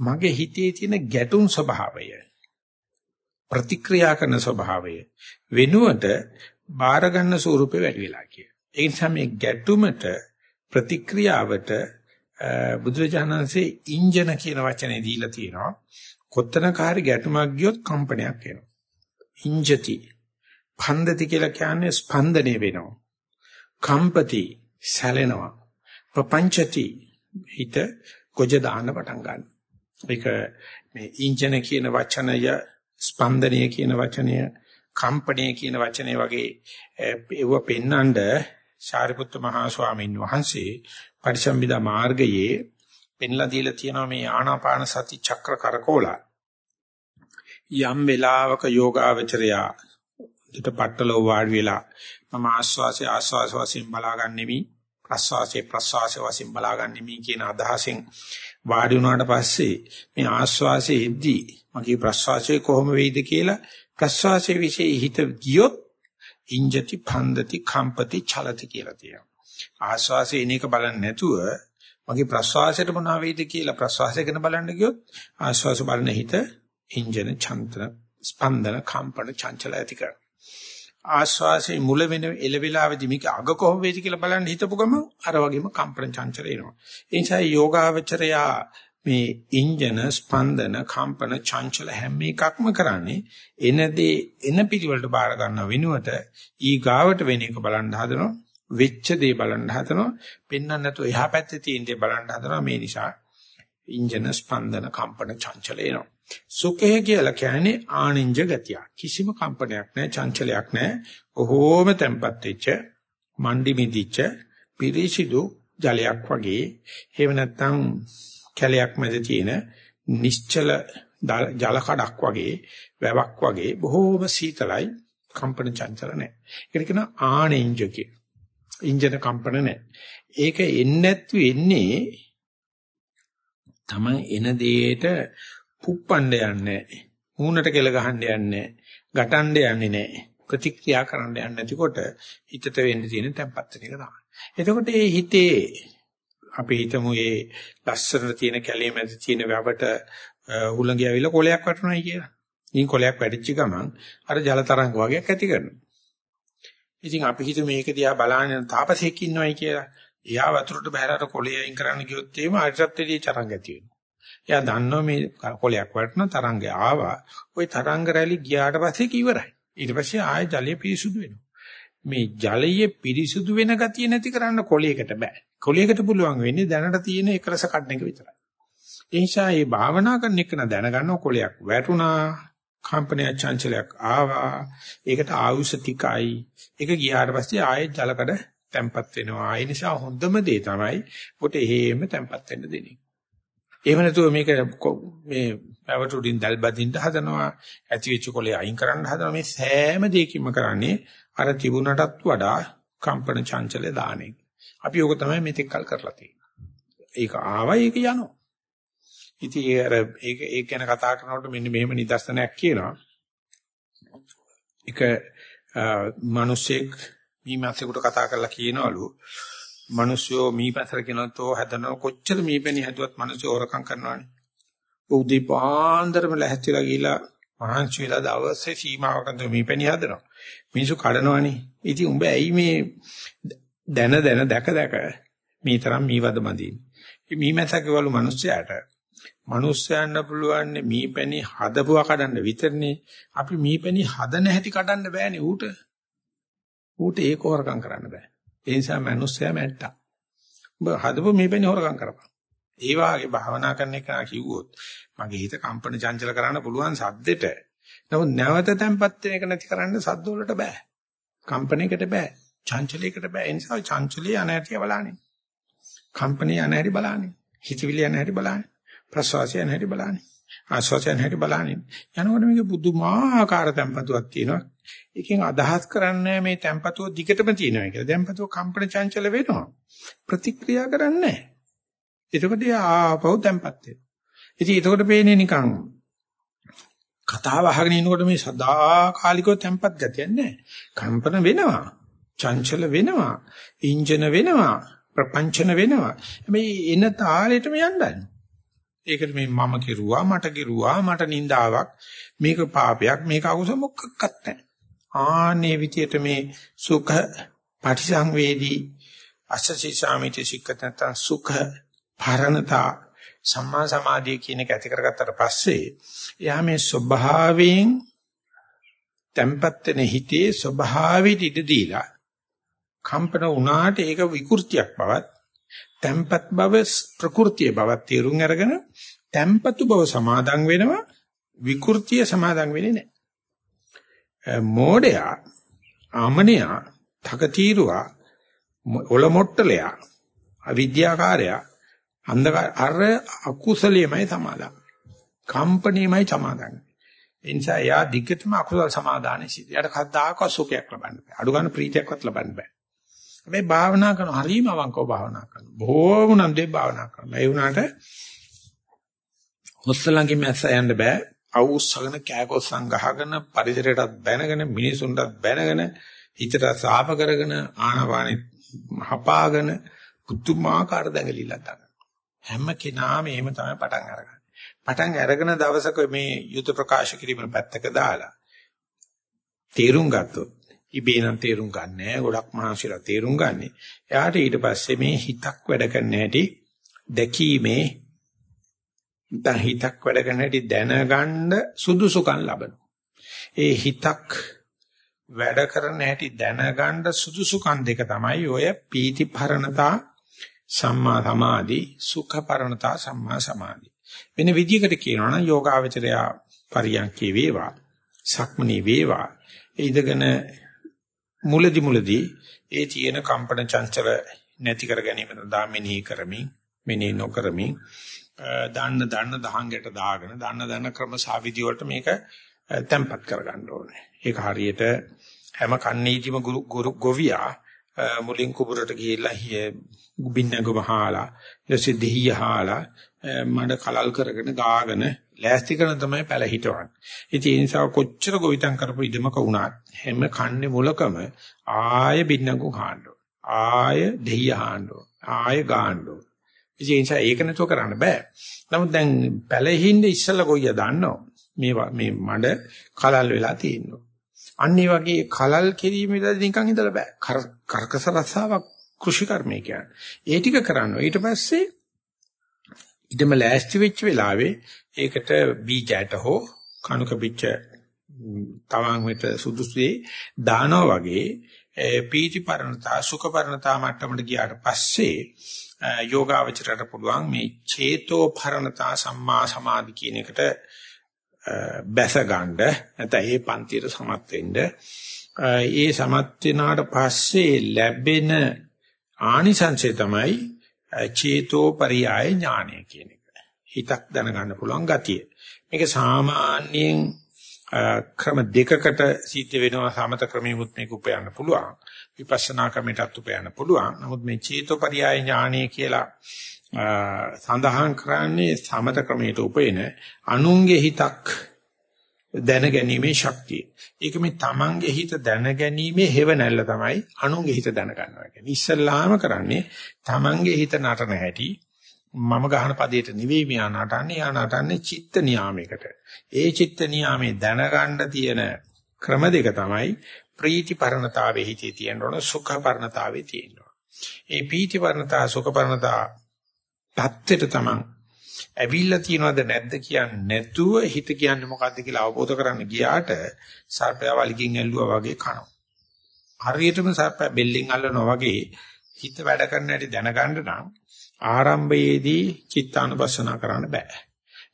මගේ හිතේ තියෙන ගැටුම් ස්වභාවය ප්‍රතික්‍රියා කරන ස්වභාවය වෙනුවට බාර ගන්න ස්වරූපේ වැඩි වෙලා කිය. ඒ නිසා මේ ගැටුමට ප්‍රතික්‍රියාවට බුදුරජාණන්සේ ඉන්ජන කියන වචනේ දීලා තියෙනවා. කොත්තනකාරී ගැටුමක් ගියොත් කම්පනයක් එනවා. ඉංජති. ඛණ්ඩති කියලා කියන්නේ ස්පන්දනය වෙනවා. කම්පති සැලෙනවා. ප්‍රපංචති හිත ගොජ දාන්න පටන් ගන්නවා. ඒක මේ ඉංජන කියන වචනය ස්පන්දනය කියන වචනය කම්පණය කියන වචනේ වගේ ඒව පෙන්නඳ සාරිපුත්ත මහා ස්වාමීන් වහන්සේ පරිසම්බිදා මාර්ගයේ පෙන්ලා දීලා තියෙනවා මේ ආනාපාන සති චක්‍ර කරකෝලා. යම් වෙලාවක යෝගාවචරයා පිට පට්ටලෝ වාඩි වෙලා මම ආස්වාසේ ආස්වාස වශයෙන් බලා ගන්නෙමි ප්‍රස්වාසේ ප්‍රස්වාස වශයෙන් බලා ගන්නෙමි කියන අදහසෙන් වාඩි වුණාට පස්සේ මේ ආස්වාසේ එද්දී මගේ ප්‍රස්වාසය කොහොම වෙයිද කියලා ප්‍රස්වාසයේ વિશે හිත ගියොත් ඉංජති භන්දති කම්පති චලති කියලා තියෙනවා ආස්වාසේ එන එක බලන්නේ නැතුව මගේ ප්‍රශ්වාසයට මොනවා වෙයිද කියලා ප්‍රශ්වාසය ගැන බලන්න ගියොත් ආශ්වාස බලන හිත ඉන්ජන චන්ත්‍ර ස්පන්දන කම්පන චංචල ඇති කර ආශ්වාසයේ මුල වෙන එලෙවිලාවේදී මේක අග කොහොම වේද කියලා බලන්න හිතපු ගම අර වගේම කම්පන චංචල එනවා. ඒ නිසා යෝගාවචරයා මේ ඉන්ජන ස්පන්දන කම්පන චංචල හැම එකක්ම කරන්නේ එනදී එන පිළිවෙලට බාර ගන්න වෙනුවට ඊ ගාවට වෙන එක බලන්න හදනවා. වෙච්ච දේ බලන්න හදනවා. පෙන්වන්න නැතුව එහා පැත්තේ තියෙන දේ බලන්න හදනවා. මේ නිසා ඉන්ජන ස්පන්දන කම්පන චංචල එනවා. සුඛය කියලා කියන්නේ ආනින්ජ ගතිය. කිසිම කම්පනයක් නැහැ චංචලයක් නැහැ. ඔහොම තැම්පත් වෙච්ච මණ්ඩි මිදිච්ච පිරිසිදු ජලයක් වගේ. එහෙම නැත්නම් කැලයක් මැද තියෙන නිශ්චල ජල කඩක් වගේ වැවක් වගේ බොහෝම සීතලයි කම්පන චංචල නැහැ. ඒකට කියන ආනින්ජ කියලා ඉන්ජන කම්පන නැහැ. ඒක එන්නේ නැත්තු එන්නේ තමන් එන දෙයට පුප්පණ්ඩ යන්නේ මූණට කෙල ගහන්න යන්නේ ගටන්න යන්නේ නැහැ. ප්‍රතික්‍රියා කරන්න යන්නේ නැතිකොට හිතට වෙන්න තියෙන තැම්පත් වෙන එක තමයි. එතකොට මේ හිතේ අපි හිතමු මේ ලස්සනට තියෙන කැලේ මැද තියෙන වැවට හුළඟ ඇවිල්ලා කොලයක් වටනයි කියලා. ඉතින් කොලයක් වැටිච්ච ගමන් අර ජල තරංග වගේක් ඇති කරනවා. ඉතින් අපි හිත මේක දිහා බලන තාපසෙක් ඉන්නවයි කියලා. එයා වතුරට බහැරට කොළේ අයින් කරන්න ගියොත් එහෙම අරිටත්තේදී තරංග ඇති වෙනවා. එයා දන්නවා මේ කොළයක් වටන තරංගය ආවා. ওই තරංග රැලි ගියාට පස්සේ ඉවරයි. ඊට පස්සේ ආය ජලය පිරිසුදු වෙනවා. මේ ජලයේ පිරිසුදු වෙන ගතිය නැති කරන්න කොළයකට බෑ. කොළයකට පුළුවන් වෙන්නේ දැනට තියෙන එකලස කඩන එක විතරයි. ඒ නිසා මේ භාවනා කරන එක දැනගන්න කොළයක් වැටුණා කම්පනය චංචලයක් ආවා. ඒකට ආයුෂ tikai. ඒක ගියාට පස්සේ ආයෙත් ජලකඩ තැම්පත් වෙනවා. ඒ නිසා හොඳම දේ තමයි පොට එහෙම තැම්පත් වෙන්න දෙන්නේ. එහෙම නැතුව මේක මේ පැවතුඩින් දැල් බදින්න හදනවා ඇති වෙච්ච කොලේ අයින් කරන්න හදනවා මේ සෑම දෙයකින්ම කරන්නේ අර තිබුණටත් වඩා කම්පන චංචලය දාන එක. අපි ඕක තමයි මෙතෙක් කල් කරලා තියෙන්නේ. ඒක ආවයි ඒක යනවා. ඉතින් ඒ අර ඒක ඒක ගැන කතා කරනකොට මෙන්න මෙහෙම නිදර්ශනයක් කියනවා. එක මිනිසෙක් මීමැස්සෙකුට කතා කරලා කියනවලු මිනිස්සුયો මීපැසර කියනතෝ හදන කොච්චර මීපැණි හැදුවත් මිනිස්සු හොරකම් කරනවානේ. උදේ පාන්දරම ලැහැත්තිලා ගිහිලා මහන්සි වෙලා දවසේ සීමාවකට මීපැණි හදනවා. මිනිස්සු කඩනවානේ. ඉතින් උඹ ඇයි මේ දැන දැන දැක දැක මේ තරම් මීවද බඳින්නේ. මේ මීමැසකවලු මිනිස්සයාට මිනිස්සයන්ට පුළුවන් මීපැණි හදපුවා කඩන්න විතරනේ. අපි මීපැණි හදන හැටි කඩන්න බෑනේ ඌට. ඌට ඒක හොරකම් කරන්න බෑ. ඒ නිසා මිනිස්සයා මැට්ටා. උඹ හදපු මීපැණි හොරකම් කරපන්. ඒ වාගේ භාවනා කරන එක කිව්වොත් මගේ හිත කම්පන චංචල කරන්න පුළුවන් සද්දෙට. නමුත් නැවත තැම්පත් වෙන එක නැති කරන්න සද්ද වලට බෑ. කම්පණයකට බෑ. චංචලයකට බෑ. ඒ නිසා චංචලයේ අනහැටි බලන්නේ. කම්පණයේ අනහැටි බලන්නේ. හිතවිලි අනහැටි බලන්නේ. ප්‍රසවාසය අනහැටි බලන්නේ. ආශ්වාසය අනහැටි බලන්නේ. යනකොට මේක බුදුමාකාර තැම්පතුවක් තියෙනවා. එකෙන් අදහස් කරන්නේ මේ තැම්පතුව දිගටම තියෙනවා කියලා. තැම්පතුව කම්පන චංචල වෙනවා. ප්‍රතික්‍රියා කරන්නේ නැහැ. එතකොට ආපහු තැම්පත් වෙනවා. ඉතින් එතකොට පේන්නේ නිකන් කතාව අහගෙන ඉන්නකොට මේ සදාකාලිකව තැම්පත් ගතියක් නැහැ. කම්පන වෙනවා. චංචල වෙනවා. ඉන්ජන වෙනවා. ප්‍රපංචන වෙනවා. හැබැයි එන තාලෙටම යන්නයි. ඒකට මේ මම කෙරුවා මට කෙරුවා මට නින්දාවක් මේක පාපයක් මේක අකුසල මොකක්වත් නැහැ. ආනේ විදියට මේ සුඛ පටිසංවේදී අසසි සාමිති සික්කත නැත්නම් සුඛ භරණතා සම්මා සමාධිය කියන එක ඇති කරගත්තට පස්සේ එයා මේ ස්වභාවයෙන් tempat වෙන හිතේ ස්වභාවයට ඉඩ දීලා කම්පන වුණාට ඒක විකෘතියක් බවත් tempat බව ප්‍රകൃතිය බවත් තේරුම් අරගෙන tempatu බව සමාදන් වෙනවා විකෘතිය සමාදන් වෙන්නේ නැහැ මෝඩයා ආමනියා තකතිරුවා ඔලොමොට්ටලයා අවිද්‍යාකාරයා අන්ධකාර අර අකුසලියමයි සමාදන්. කම්පණියමයි සමාදන්. ඒ නිසා එයා දිගටම අකුසල සමාදානෙ සිට. එයාට කවදාකවත් සුඛයක් ලබන්න බෑ. අඩු ගන්න ප්‍රීතියක්වත් ලබන්න බෑ. හැබැයි භාවනා කරන හරීම අවංකව භාවනා කරනවා. බොහෝම නම් දෙයක් භාවනා කරනවා. ඒ වුණාට හොස්සලංගේ මැස්ස යන්න බෑ. අවුස්සගෙන කෑකොස්සන් ගහගෙන පරිසරයටත් බැනගෙන මිනිසුන්ටත් බැනගෙන හිතට සාප කරගෙන ආනවානෙ හපාගෙන පුදුමාකාර දැඟලිල්ලක් ගන්න. හැම කෙනාම එහෙම තමයි පටන් අරගන්නේ. පටන් අරගෙන දවසක මේ යුද ප්‍රකාශ කිරීම පැත්තක දාලා තීරුම් ගත්තොත් ඉබේ නම් තීරුම් ගන්නෑ ගොඩක් මහන්සිලා තීරුම් ගන්නෙ. එයාට ඊට පස්සේ මේ හිතක් වැඩ කරන්න හැටි දැකීමේ දැන් හිතක් වැඩ කරන හැටි දැනගන්න සුදුසුකම් ලබනවා. ඒ හිතක් වැඩ කරන හැටි දැනගන්න සුදුසුකම් දෙක තමයි ඔය පීති පරණතා සම්මා සමාධි සුඛ පරණතා සම්මා සමාධි වෙන විදිහකට කියනවා නම් යෝගාවචරය පරියන්කේ වේවා සක්මණේ වේවා ඉදගෙන මුලදි මුලදි ඒ තියෙන කම්පන චංචල නැති කර ගැනීම සඳහා මෙනෙහි කරමින් මෙනෙහි නොකරමින් දාන්න දාන්න දහංගට දාගෙන දාන්න දාන්න ක්‍රම සාවිදි වලට මේක තැම්පත් කරගන්න ඕනේ. ඒක හරියට හැම කන්නේදිම ගුරු ගොවියා මුලින් කුඹරට ගිහිල්ලා බින්නග වහලා ඊටසේ දෙහිය හාලා මඩ කලල් කරගෙන ගාගෙන ලෑස්ති කරන තමයි පැල හිටවන්නේ. ඉතින් ඒ නිසා කොච්චර ගොවිතැන් කරපු ඉදමක වුණත් හැම කන්නේ මුලකම ආය බින්නගු හාන්නෝ. ආය දෙහිය හාන්නෝ. ආය ගාන්නෝ. ඉතින් ඒ නිසා ඒක නතෝ කරන්න බෑ. නමුත් දැන් පැලෙහිඳ ඉස්සලා ගොයියා දන්නවා. මේ මේ මඩ කලල් වෙලා තියෙනවා. අන්න ඒ වගේ කලල් කිරීමේදී නිකන් ඉඳලා බෑ. කර්කස රසාවක් කෘෂි කර්මය කියන්නේ. ඒ ටික කරනවා. ඊට පස්සේ ඊටම ලෑස්ති වෙච්ච වෙලාවේ ඒකට බීජයට හෝ කණුක පිච්ච තවන් වෙත සුදුසුේ දානවා වගේ පීති පරණතා සුඛ පරණතා මට්ටමට ගියාට පස්සේ යෝගාවචරයට පුළුවන් මේ චේතෝ පරණතා සම්මා සමාධි කියන එකට බැස ගන්න නැත්නම් ඒ පන්තියට සමත් වෙන්න ඒ සමත් වෙනාට පස්සේ ලැබෙන ආනිසංසය තමයි චේතෝ පරියාය ඥානය කියන එක. හිතක් දැනගන්න පුළුවන් ගතිය. මේක සාමාන්‍යයෙන් ක්‍රම දෙකකට සිද්ධ වෙනවා සමත ක්‍රමෙමුත් මේක උපයන්න පුළුවන්. විපස්සනා ක්‍රමයටත් උපයන්න පුළුවන්. නමුත් මේ චේතෝ පරියාය ඥානය කියලා සඳහන් කරන්නේ සමත ක්‍රමයට උපයන අනුන්ගේ හිතක් දැනගැනීමේ ශක්තිය. ඒක මේ තමන්ගේ හිත දැනගැනීමේ හේවණල්ල තමයි අනුන්ගේ හිත දැනගන්නවා කියන්නේ. ඉස්සල්ලාම කරන්නේ තමන්ගේ හිත නටන හැටි මම ගහන පදයට නෙවෙයි මෙයා නටන්නේ. යා නටන්නේ චිත්ත නියාමයකට. ඒ චිත්ත නියාමේ දැනගන්න තියෙන ක්‍රම දෙක තමයි ප්‍රීති පරණතාවේ හිතේ තියෙන ඕන සුඛ පරණතාවේ තියෙන ඕන. ඒ පීති පරණතා සුඛ පරණතා පැත්තට තමන් ඇවිල්ලා තියනවද නැද්ද කියන්නේ නැතුව හිත කියන්නේ මොකද්ද කියලා අවබෝධ කරගන්න ගියාට සර්පයා වලිකින් ඇල්ලුවා වගේ කනවා. හරියටම සර්පයා බෙල්ලෙන් අල්ලනවා වගේ හිත වැඩ කරන හැටි දැනගන්න නම් ආරම්භයේදී චිත්තානුපස්සනා කරන්න බෑ.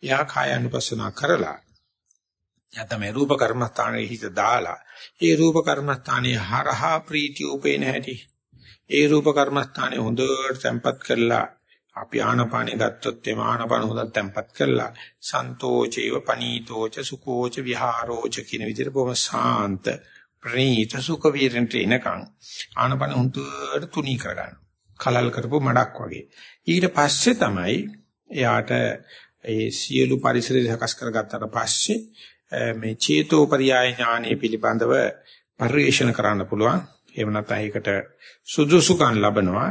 එයා කායानुපස්සනා කරලා නැත්නම් රූප කර්මස්ථානයේ හිත දාලා ඒ රූප කර්මස්ථානයේ හරහා ප්‍රීතිය උපේන හැටි ඒ රූප කර්මස්ථානයේ හොඳට tempat කරලා අපි ආනපානෙ ගත්තොත් එම ආනපාන හොදට තැම්පත් කරලා සන්තෝචේව පනීතෝච සුකෝච විහාරෝච කියන විදිහට බොහොම සාන්ත ප්‍රණීත සුඛ වීරෙන්ට එනකන් ආනපාන හුදුට තුනී කරගන්න. කලල් කරපු මඩක් වගේ. ඊට පස්සේ තමයි එයාට ඒ සියලු පරිසරය සකස් කරගත්තට පස්සේ මේ චේතෝපරියාය ඥානෙ පිළිබඳව පරිශන කරන්න පුළුවන්. එහෙම නැත්නම් ඒකට සුදුසුකම් ලබනවා.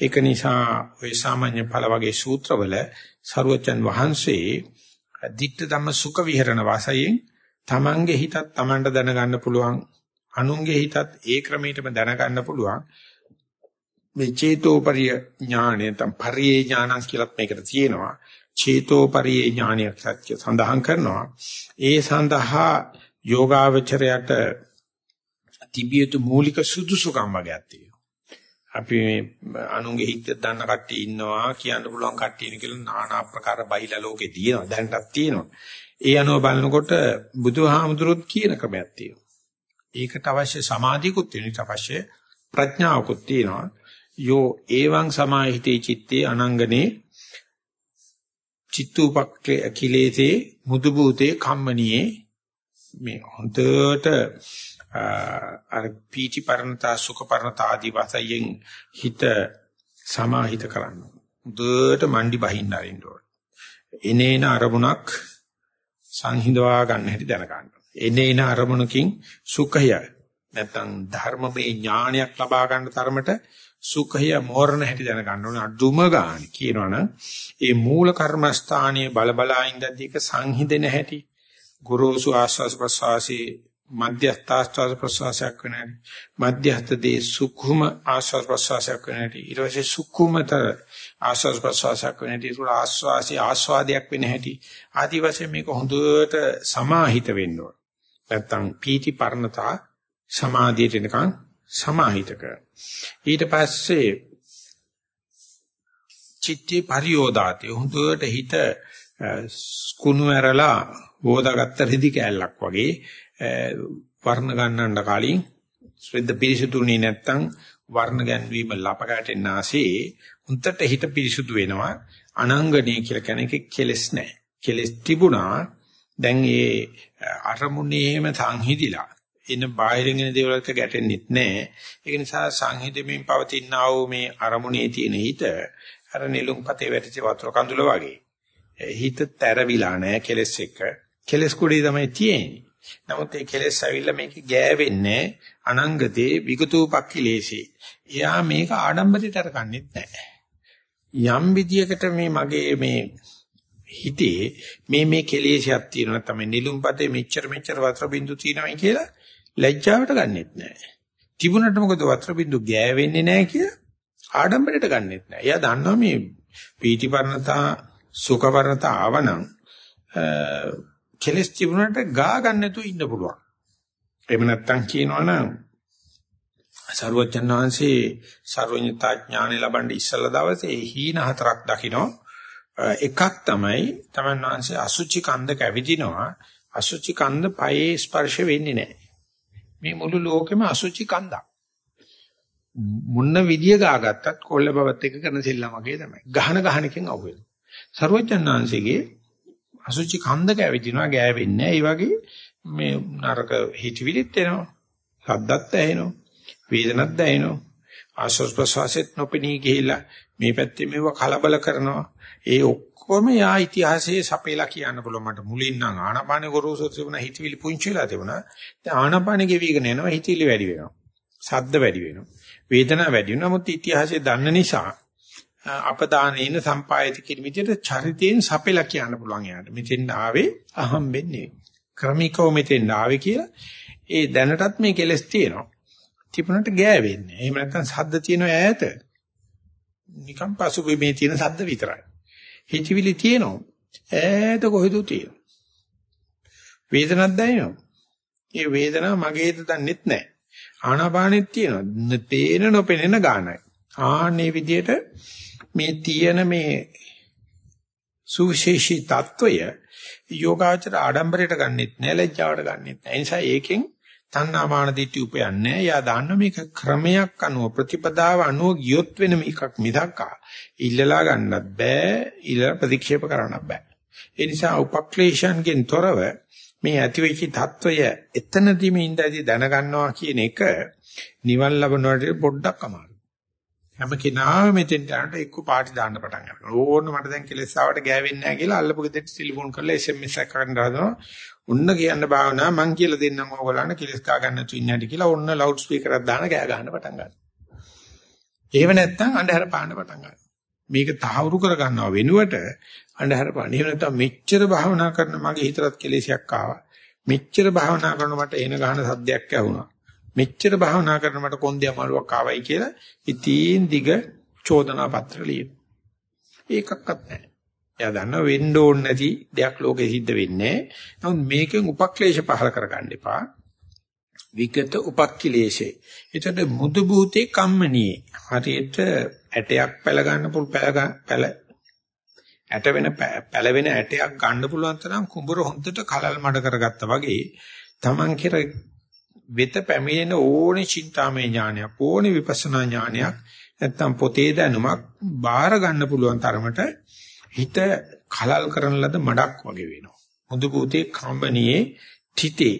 ඒක නිසා ওই සාමාන්‍ය ඵල වගේ සූත්‍රවල සරුවචන් වහන්සේ ditta ධම්ම සුඛ විහරණ වාසයෙන් තමන්ගේ හිතත් තමන්ට දැනගන්න පුළුවන්. අනුන්ගේ හිතත් ඒ ක්‍රමයටම දැනගන්න පුළුවන්. මේ චේතෝපරිය ඥානය තම් පරියේ ඥානං කියලාත් මේකට තියෙනවා. චේතෝපරියේ ඥානයක් සත්‍ය සඳහන් කරනවා. ඒ සඳහා යෝගාවචරයට තිබිය යුතු මූලික සුදුසුකම් වගේක් තියෙනවා. අපි මේ අනුන්ගේ හිත දන්න කට්ටිය ඉන්නවා කියන්න පුළුවන් කට්ටිය ඉන්න කියලා নানা ආකාර බයිලා ලෝකේ තියෙනවා දැනටත් තියෙනවා. ඒ අනුව බලනකොට බුදුහාමුදුරුවෝ කියන ක්‍රමයක් තියෙනවා. ඒකට අවශ්‍ය සමාධියකුත් තියෙනවා අවශ්‍ය ප්‍රඥාවකුත් තියෙනවා. යෝ එවං සමාහිතේ චitte අනංගනේ චිත්තූපක්ඛේ අකිලේතේ මුදු භූතේ කම්මනියේ මේ හොඳට අර පීටි පරණතා සුඛ පරණතා ආදී වශයෙන් හිත සමාහිත කරන්න. දුවට මණ්ඩි බහින්න අරින්න ඕන. එනේන අරමුණක් සංහිඳවා ගන්න හැටි දැන ගන්න. එනේන අරමුණකින් සුඛය නැත්නම් ධර්මමේ ඥානයක් ලබා ගන්න තරමට සුඛය මෝරණ හැටි දැන ගන්න ඕනේ අදුම ගන්න කියනවනම් ඒ මූල කර්මස්ථානයේ බලබලා ඉඳද්දී ඒක සංහිඳෙන හැටි ගුරුසු ආස්වාස් ප්‍රසවාසී මධ්‍යස්ථ ආස්වාද ප්‍රසවාසයක් වෙන හැටි. මධ්‍යස්ථදී සුඛුම ආස්වාද ප්‍රසවාසයක් වෙන හැටි. ඊට පස්සේ සුඛුමතර ආස්වාද ප්‍රසවාසයක් වෙන හැටි. ඒක ආස්වාසි ආස්වාදයක් වෙන හැටි. ආදි වශයෙන් මේක හොඳට සමාහිත වෙන්න ඕන. නැත්තම් පීටි පර්ණතා සමාධියට එනකන් සමාහිත කර. ඊට පස්සේ චිත්තේ පරියෝදාතේ හොඳට හිත කුණු ඇරලා වෝදාගත්ත රෙදි කෑල්ලක් වගේ වර්ණ ගන්නන්න කලින් ශ්‍රද්ධ පිරිසුදුුනේ නැත්තම් වර්ණ ගැන්වීම ලපකටෙන්න ආසේ උන්ටට හිත පිරිසුදු වෙනවා. අනංගණේ කියලා කෙනෙක් කෙලස් නැහැ. කෙලස් තිබුණා. දැන් ඒ අරමුණේම සංහිදිලා එන බාහිරින් එන දේවල්ට ගැටෙන්නෙත් නැහැ. ඒක නිසා සංහිදෙමින් පවතිනා වූ මේ අරමුණේ තියෙන හිත අර නිලුම්පතේ වැටිච්ච වතුර කඳුල වගේ. හිත තැරවිලා නැහැ කෙලස් එක්ක. කෙලස් කුඩේ තමයි තියෙන්නේ. නමුත් ඒ කෙලෙස් ඇවිල්ලා මේක ගෑවෙන්නේ අනංගතේ විගතූපක්ඛිලේසි. එයා මේක ආඩම්බරයට අරගන්නෙත් නැහැ. යම් විදියකට මේ මගේ මේ හිතේ මේ මේ කෙලෙසයක් තියෙනවා තමයි නිලුම්පතේ මෙච්චර මෙච්චර වතුර බින්දු තියෙනවායි කියලා ලැජ්ජාවට ගන්නෙත් නැහැ. තිබුණට මොකද වතුර බින්දු ගෑවෙන්නේ නැහැ කියලා ආඩම්බරයට ගන්නෙත් නැහැ. එයා දන්නවා මේ පීතිපර්ණතා සුඛපර්ණතා ආවනම් කෙලස් තිබුණාට ගා ගන්න නැතුව ඉන්න පුළුවන්. එහෙම නැත්තම් කියනවනම් සරුවචන් වහන්සේ සර්වඥතා ඥානෙ ලබන්න ඉස්සලා දවසේ හීන හතරක් දකින්න එකක් තමයි තමන් වහන්සේ අසුචි කන්දක ඇවිදිනවා අසුචි කන්ද පයේ ස්පර්ශ වෙන්නේ නැහැ. මේ මුළු ලෝකෙම අසුචි කන්දක්. මුන්න විදිය ගාගත්තත් කොල්ල බවත් එක කරන සෙල්ලම වගේ තමයි. ගහන ගහනකින් අහුවෙනවා. සර්වඥාන්සේගේ අසුචි කන්දක ඇවිදිනවා ගෑවෙන්නේ නැහැ. ඒ වගේ මේ නරක හිතවිලිත් එනවා. සද්දත් ඇහෙනවා. වේදනත් දැනෙනවා. ආශ්වාස ප්‍රශ්වාසෙත් නොපෙනී ගිහිලා මේ පැත්තේ මේව කලබල කරනවා. ඒ ඔක්කොම යා ඉතිහාසයේ සපේලා කියන්න පුළුවන් මට මුලින් නම් ආනාපානෙ ගොරෝසු තිබුණා හිතවිලි පුංචි වෙලා තිබුණා. දැන් ආනාපානෙ ගෙවිගෙන යනවා හිතවිලි වැඩි වෙනවා. සද්ද වැඩි වෙනවා. වේදනාව වැඩි වෙනවා. නමුත් ඉතිහාසය දන්න නිසා අපදානේන සම්පායති කියන විදිහට චරිතයෙන් සපෙලා කියන්න පුළුවන් යාට. මෙතෙන් ආවේ අහම්බෙන්නේ. ක්‍රමිකව මෙතෙන් ආවේ කියලා ඒ දැනටත් මේ කෙලස් තියෙනවා. තිබුණට ගෑවෙන්නේ. එහෙම නැත්නම් සද්ද තියෙන ඈත. නිකම් පසුබිමේ තියෙන සද්ද විතරයි. හිතවිලි තියෙනවා. ඈත කොහෙද තියෙනවා. වේදනක් දැනෙනවා. ඒ වේදනාව මගේද දන්නෙත් නැහැ. ආනාපානෙත් තියෙනවා. පේන නොපෙනෙන ගානයි. ආන්නේ විදිහට මේ තියෙන මේ සුවිශේෂී తত্ত্বය යෝගාචර ආඩම්බරයට ගන්නෙත් නෑ ලැජ්ජාවට ගන්නෙත් නෑ. ඒ නිසා ඒකෙන් තණ්හාමාන දිටි උපයන්නේ නෑ. යා දාන්න මේක ක්‍රමයක් අනුව ප්‍රතිපදාව අනුව ගියොත් වෙන මේකක් මිදක් ඉල්ලලා ගන්නත් බෑ. ඉල්ල ප්‍රතික්ෂේප කරන්නත් බෑ. ඒ නිසා උපක්ලේශයන්ගෙන් තොරව මේ ඇතිවෙච්ච తত্ত্বය එතනදී මේ ඉඳදී දැනගන්නවා කියන එක නිවන් ලබනකොට පොඩ්ඩක් අමාරුයි. හැම කෙනාම මෙතෙන් යනට එක්ක පාටි දාන්න පටන් ගන්නවා. ඕන්න මට දැන් කෙලස් ආවට ගෑවෙන්නේ නැහැ කියලා අල්ලපු ගෙදරට ටෙලිෆෝන් කරලා SMS එකක් කරන්න හදනවා. ඔන්න කියන්න භාවනා මං කියලා දෙන්නම් ඕගොල්ලන්ට කෙලස් කා ගන්න තු ඉන්නේ නැටි කියලා ඔන්න ලවුඩ් ස්පීකර් එකක් දාන ගෑ ගන්න පටන් ගන්නවා. එහෙම නැත්නම් අන්ධහර පාන්න පටන් ගන්නවා. මේක තහවුරු කර ගන්නව වෙනුවට අන්ධහර පාන්න. එහෙම නැත්නම් මෙච්චර භාවනා කරන මගේ හිතට කෙලෙසයක් ආවා. මෙච්චර භාවනා කරන මට එන ගහන සද්දයක් ඇහුණා. මෙච්චර භාවනා කරන මට කොන්දේ අමාරුවක් ආවයි කියලා ඉතින් දිග චෝදනා පත්‍ර ලියන. ඒකක්වත් නැහැ. එයා දන්නව වෙන්න ඕන නැති දෙයක් ලෝකෙ සිද්ධ වෙන්නේ. නමුත් මේකෙන් උපක්ලේශ පහල කරගන්න එපා. විගත උපක්ඛිලේශේ. එතකොට මුදු භූතේ කම්මනියේ. හරියට ඇටයක් පැල ගන්න පුළු පැල ඇට වෙන පැල වෙන ඇටයක් ගන්න පුළුවන් තරම් කුඹර හොන්දට කලල් මඩ කරගත්තා වගේ Taman කෙර වෙත පැමිණෙන ඕනේ චින්තාමය ඥානයක් ඕනේ විපස්සනා ඥානයක් නැත්තම් පොතේ දැනුමක් බාර ගන්න පුළුවන් තරමට හිත කලල් කරන ලද මඩක් වගේ වෙනවා. මුදු පුතේ කම්බනියේ තිතේ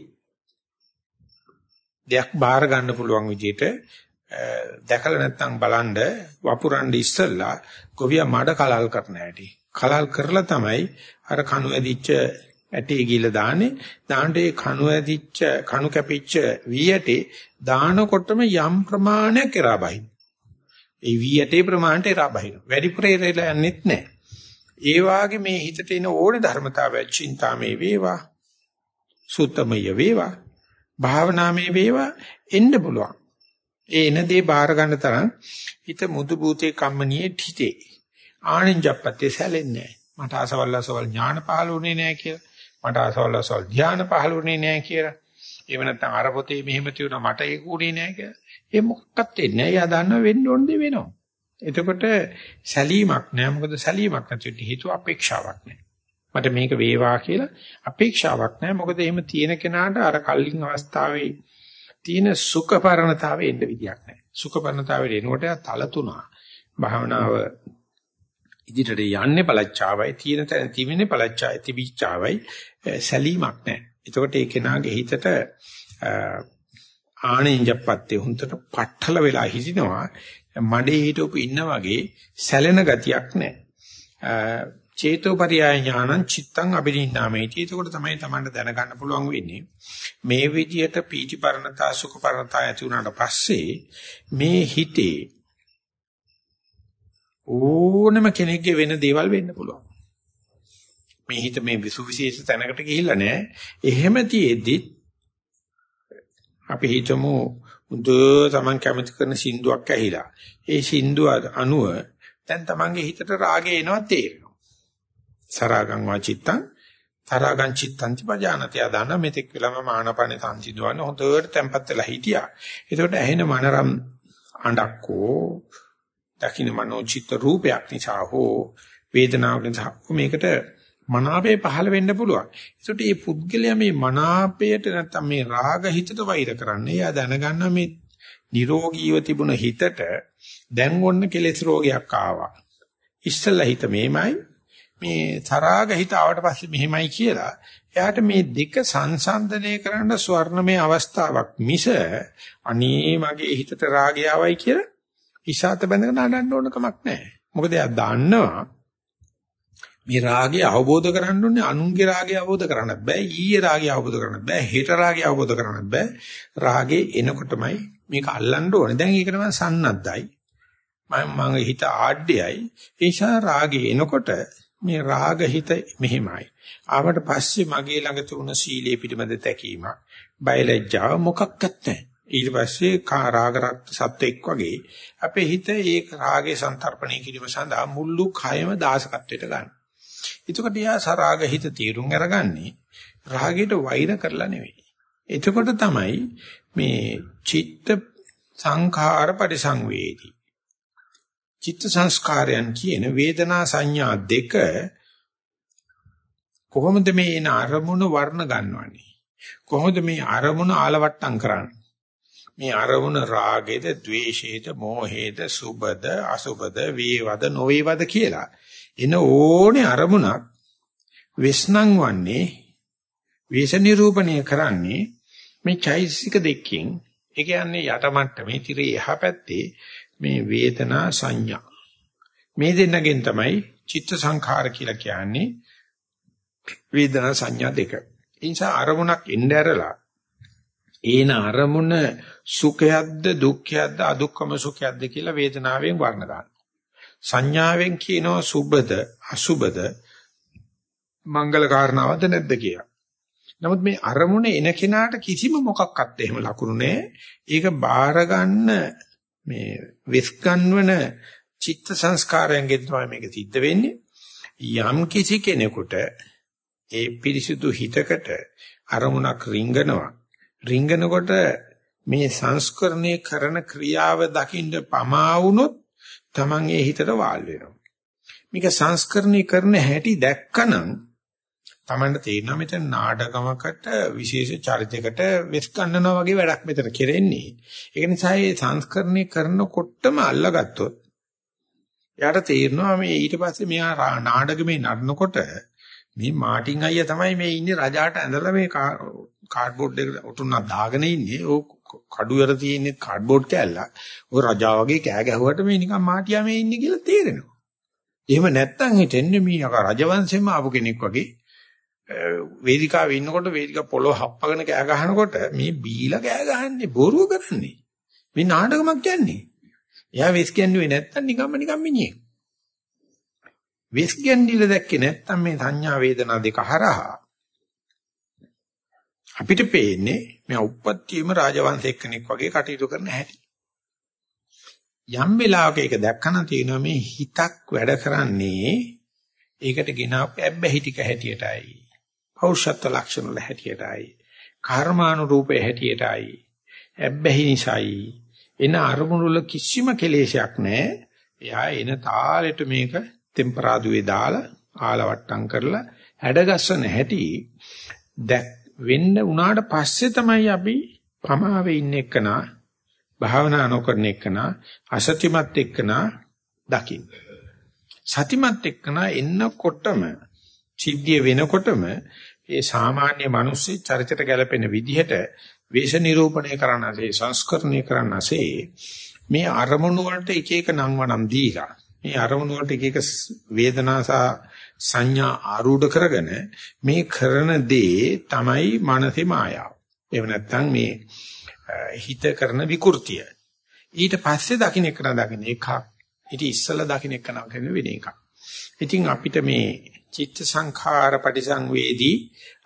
දෙයක් බාර ගන්න පුළුවන් විදිහට දැකලා නැත්තම් බලන්න වපුරන්න ඉස්සෙල්ලා ගොවියා මඩ කලල් කරන හැටි. කලල් කරලා තමයි අර කණු ඇදිච්ච ඇටේ ගිල දාන්නේ දාන්න ඒ කණු ඇදිච්ච කණු කැපිච්ච වී ඇටේ දානකොටම යම් ප්‍රමාණයක් එරා බහින. ඒ වී ඇටේ ප්‍රමාණයට එරා බහින. වැඩිපුර එරලා යන්නෙත් නැහැ. ඒ වාගේ මේ හිතට එන ඕනේ ධර්මතාවය චින්තාමේ වේවා සුත්තමය වේවා භාවනාමේ වේවා එන්න පුළුවන්. ඒ එන දේ බාර ගන්න තරම් හිත මුදු භූතේ කම්මනියේ හිතේ. ආනෙන්ජප්පත්තේ සැලෙන්නේ නැහැ. මට අසවල් අසවල් ඥාන පහළුනේ නැහැ කියලා. මට අසවල් අසවල් ධානය පහළුනේ නැහැ කියලා. එහෙම නැත්නම් අර පොතේ මෙහෙම තියුණා මට ඒක උනේ නැහැ කියලා. ඒ මොකක්වත් වෙන්නේ නැහැ. එයා දන්නව වෙන්න ඕන දේ වෙනවා. එතකොට සැලීමක් නැහැ. මොකද සැලීමක් නැති හේතුව අපේක්ෂාවක් නැහැ. මට මේක වේවා කියලා අපේක්ෂාවක් නැහැ. මොකද එහෙම තියෙන කෙනාට අර කල්ලින් අවස්ථාවේ තියෙන සුඛපරණතාවයේ එන්න විදියක් නැහැ. සුඛපරණතාවයේ එනකොට තල තුනා භාවනාව ඉදිරියට යන්නේ පළච්චාවයි තියෙන තැන තිබෙන්නේ පළච්චායි තිබිච්චාවයි සැලීමක් නැහැ. එතකොට ඒ කෙනාගේ හිතට ආණෙන්ජප්පත්තේ හුන්තට පట్టල වෙලා හිටිනවා. මඩේ හිටවපු ඉන්න වගේ සැලෙන ගතියක් නැහැ. චේතෝපරියාය ඥානං චිත්තං අබිනින්නාමේටි. එතකොට තමයි Tamanට දැනගන්න පුළුවන් වෙන්නේ. මේ විදියට පීතිපරණතා සුඛපරණතා ඇති වුණාට පස්සේ මේ හිතේ ඕනම කෙනෙක්ගේ වෙන දේවල් වෙන්න පුළුවන්. මේ හිත මේ විසුවිශේෂ තැනකට ගිහිල්ලා නැහැ. එහෙම තියේදි අපි හිතමු උද තමන් කැමති කරන සින්දුවක් ඇහිලා. ඒ සින්දුව අනුව දැන් තමන්ගේ හිතට රාගය එනවා තේරෙනවා. සරාගං වාචිත්තං තරාගං චිත්තං පජානති ආදාන මෙතෙක් වෙලම මානපනේ සංසිඳවන්න හොඳට තැම්පත් වෙලා හිටියා. ඒකට ඇහෙන මනරම් අඬක්කෝ දකින්න මනෝචිත්ත රූපයක් නිසා හෝ වේදනාවක් නිසා මේකට මනාපේ පහළ වෙන්න පුළුවන්. ඒකට මේ පුද්ගලයා මේ මනාපයට නැත්තම් මේ රාග හිතට වෛර කරන්නේ. එයා දැනගන්න මේ නිරෝගීව තිබුණ හිතට දැන් ඔන්න කෙලෙස් රෝගයක් ආවා. ඉස්සෙල්ලා හිත මෙහෙමයි මේ තරාග හිත ආවට පස්සේ මෙහෙමයි කියලා එයාට මේ දෙක සංසන්දනය කරන්න ස්වර්ණමය අවස්ථාවක් මිස අනේ මගේ හිතට රාගය ආවයි කියලා ඉසాత බැඳගෙන අඬන්න ඕන කමක් නැහැ. මොකද එයා දන්නවා මේ රාගය අවබෝධ කරගන්න ඕනේ අනුන්ගේ රාගය අවබෝධ කරගන්නත් බෑ ඊයේ රාගය අවබෝධ කරගන්නත් බෑ හෙට රාගය අවබෝධ කරගන්නත් බෑ. රාගේ එනකොටමයි මේක අල්ලන්න ඕනේ. දැන් ඒකට මම සන්නද්ධයි. මම මගේ හිත ආඩ්‍යයි ඒ නිසා රාගේ එනකොට මේ රාග හිත මෙහිමයි. ආවට පස්සේ මගේ ළඟ තිබුණ සීලයේ පිටමද තැකීමක් බයලජ්ජාව මොකක්වත් නැහැ. ඊට පස්සේ රාගරත් සත්වෙක් වගේ අපේ හිත ඒ රාගේ සංතරපණය කිරීම සඳහා මුල්ලු කයම දාසකත්වයට ගන්න. එතකොට යා සරාග හිත තීරුම් අරගන්නේ රාගයට වෛර කරලා නෙවෙයි. එතකොට තමයි මේ චිත්ත සංඛාර පරිසංවේදී. චිත්ත සංස්කාරයන් කියන වේදනා සංඥා දෙක කොහොමද මේ එන අරමුණ වර්ණ ගන්නවන්නේ? කොහොමද මේ අරමුණ ආලවට්ටම් කරන්නේ? මේ අරමුණ රාගේද, ద్వේෂේද, මෝහේද, සුබද, අසුබද, වේවද, නොවේවද කියලා. එන ඕනේ අරමුණක් වෙස්නම් වන්නේ වේශ නිරූපණය කරන්නේ මේ චෛසික දෙකකින් ඒ කියන්නේ යටමට්ටමේ tire එහා පැත්තේ මේ වේදනා සංඥා මේ දෙන්නගෙන් තමයි චිත්ත සංඛාර කියලා කියන්නේ වේදනා සංඥා දෙක. ඒ නිසා අරමුණක් එන්න ඇරලා ඒන අරමුණ සුඛයක්ද දුක්ඛයක්ද අදුක්කම සුඛයක්ද කියලා වේදනාවෙන් වර්ණ ගන්නවා. සංඥාවෙන් කියනවා සුබද අසුබද මංගල කාරණාවද නැද්ද කියලා. නමුත් මේ අරමුණ එන කෙනාට කිසිම මොකක්වත් එහෙම ලකුණු නැහැ. ඒක බාර ගන්න මේ වෙස් ගන්නවන චිත්ත සංස්කාරයෙන් තමයි මේක සිද්ධ වෙන්නේ. යම් කිසි කෙනෙකුට ඒ පිරිසිදු හිතකට අරමුණක් රිංගනවා. රිංගනකොට මේ සංස්කරණය කරන ක්‍රියාව දකින්න පමා වුණොත් Taman ඒ හිතට වාල් වෙනවා. මේක සංස්කරණය කරන හැටි දැක්කනම් Tamanට තේරෙනවා මෙතන නාටකමකට විශේෂ චරිතයකට වෙස් ගන්නනවා වගේ වැඩක් මෙතන කෙරෙන්නේ. ඒක නිසා මේ සංස්කරණය කරනකොටම අල්ලගත්තොත් එයාට තේරෙනවා මේ ඊට පස්සේ මෙයා නාඩගමේ නඩනකොට මේ මාටින් අයියා තමයි මේ ඉන්නේ රජාට ඇඳලා මේ කාඩ්බෝඩ් එකට ඔටුන්නක් දාගෙන ඉන්නේ. ඕ කඩු වල තියෙන කාඩ්බෝඩ් කෑල්ලක්. ඔය රජා වගේ කෑ ගැහුවට මේ නිකන් මාටියා මේ ඉන්නේ කියලා තේරෙනවා. එහෙම නැත්තම් හිතෙන්නේ මේ අක රජවංශෙම ආපු කෙනෙක් වගේ වේදිකාවේ ඉන්නකොට වේදිකා පොළොව හප්පගෙන කෑ ගහනකොට මේ බීලා කෑ ගහන්නේ බොරුව කරන්නේ. මේ නාටකමක් යන්නේ. එයා වෙස් කියන්නේ නැත්තම් නිකම්ම නිකම් මිනිහෙක්. වෙස් ගැන්ඩිල දැක්කේ නැත්තම් මේ සංඥා වේදනා දෙක හරහා අපිට පේන්නේ මේ උප්පත්තියම රාජවංශ එක්කෙනෙක් වගේ කටයුතු කරන හැටි. යම් වෙලාවක ඒක දැක්කම තියෙනවා මේ හිතක් වැඩ කරන්නේ ඒකට ගෙනාව ඇබ්බැහි ටික හැටියටයි. පෞෂත්ව ලක්ෂණ වල හැටියටයි. කර්මානුරූපේ හැටියටයි. ඇබ්බැහි නිසායි. එන අරමුණු වල කිසිම කෙලෙසයක් නැහැ. එයා එන තාලෙට මේක ටෙම්පරාදුවේ දාලා ආලවට්ටම් කරලා හැඩගස්සන හැටි දැක් වෙන්න උනාට පස්සේ තමයි අපි පමාවේ ඉන්න එකනා භාවනා නොකරන එකනා අසතිමත් එක්කනා දකින්න. සතිමත් එක්කනා එන්නකොටම සිද්ධිය වෙනකොටම ඒ සාමාන්‍ය මිනිස්සු චරිතයට ගැලපෙන විදිහට වේශ නිරූපණය කරනසේ සංස්කරණය කරනසේ මේ අරමුණු වලට එක එක නම් වනම් දීලා මේ අරමුණු වලට එක එක වේදනා සහ සංඥා ආරූඪ කරගෙන මේ කරන දේ තමයි මානසේ මායාව. එහෙම නැත්නම් මේ හිත කරන විකෘතිය. ඊට පස්සේ දකින්න එක දකින්න එකක්. ඊට ඉස්සලා දකින්න එක නම වෙන එකක්. ඉතින් අපිට මේ චිත්ත සංඛාර පරිසංවේදී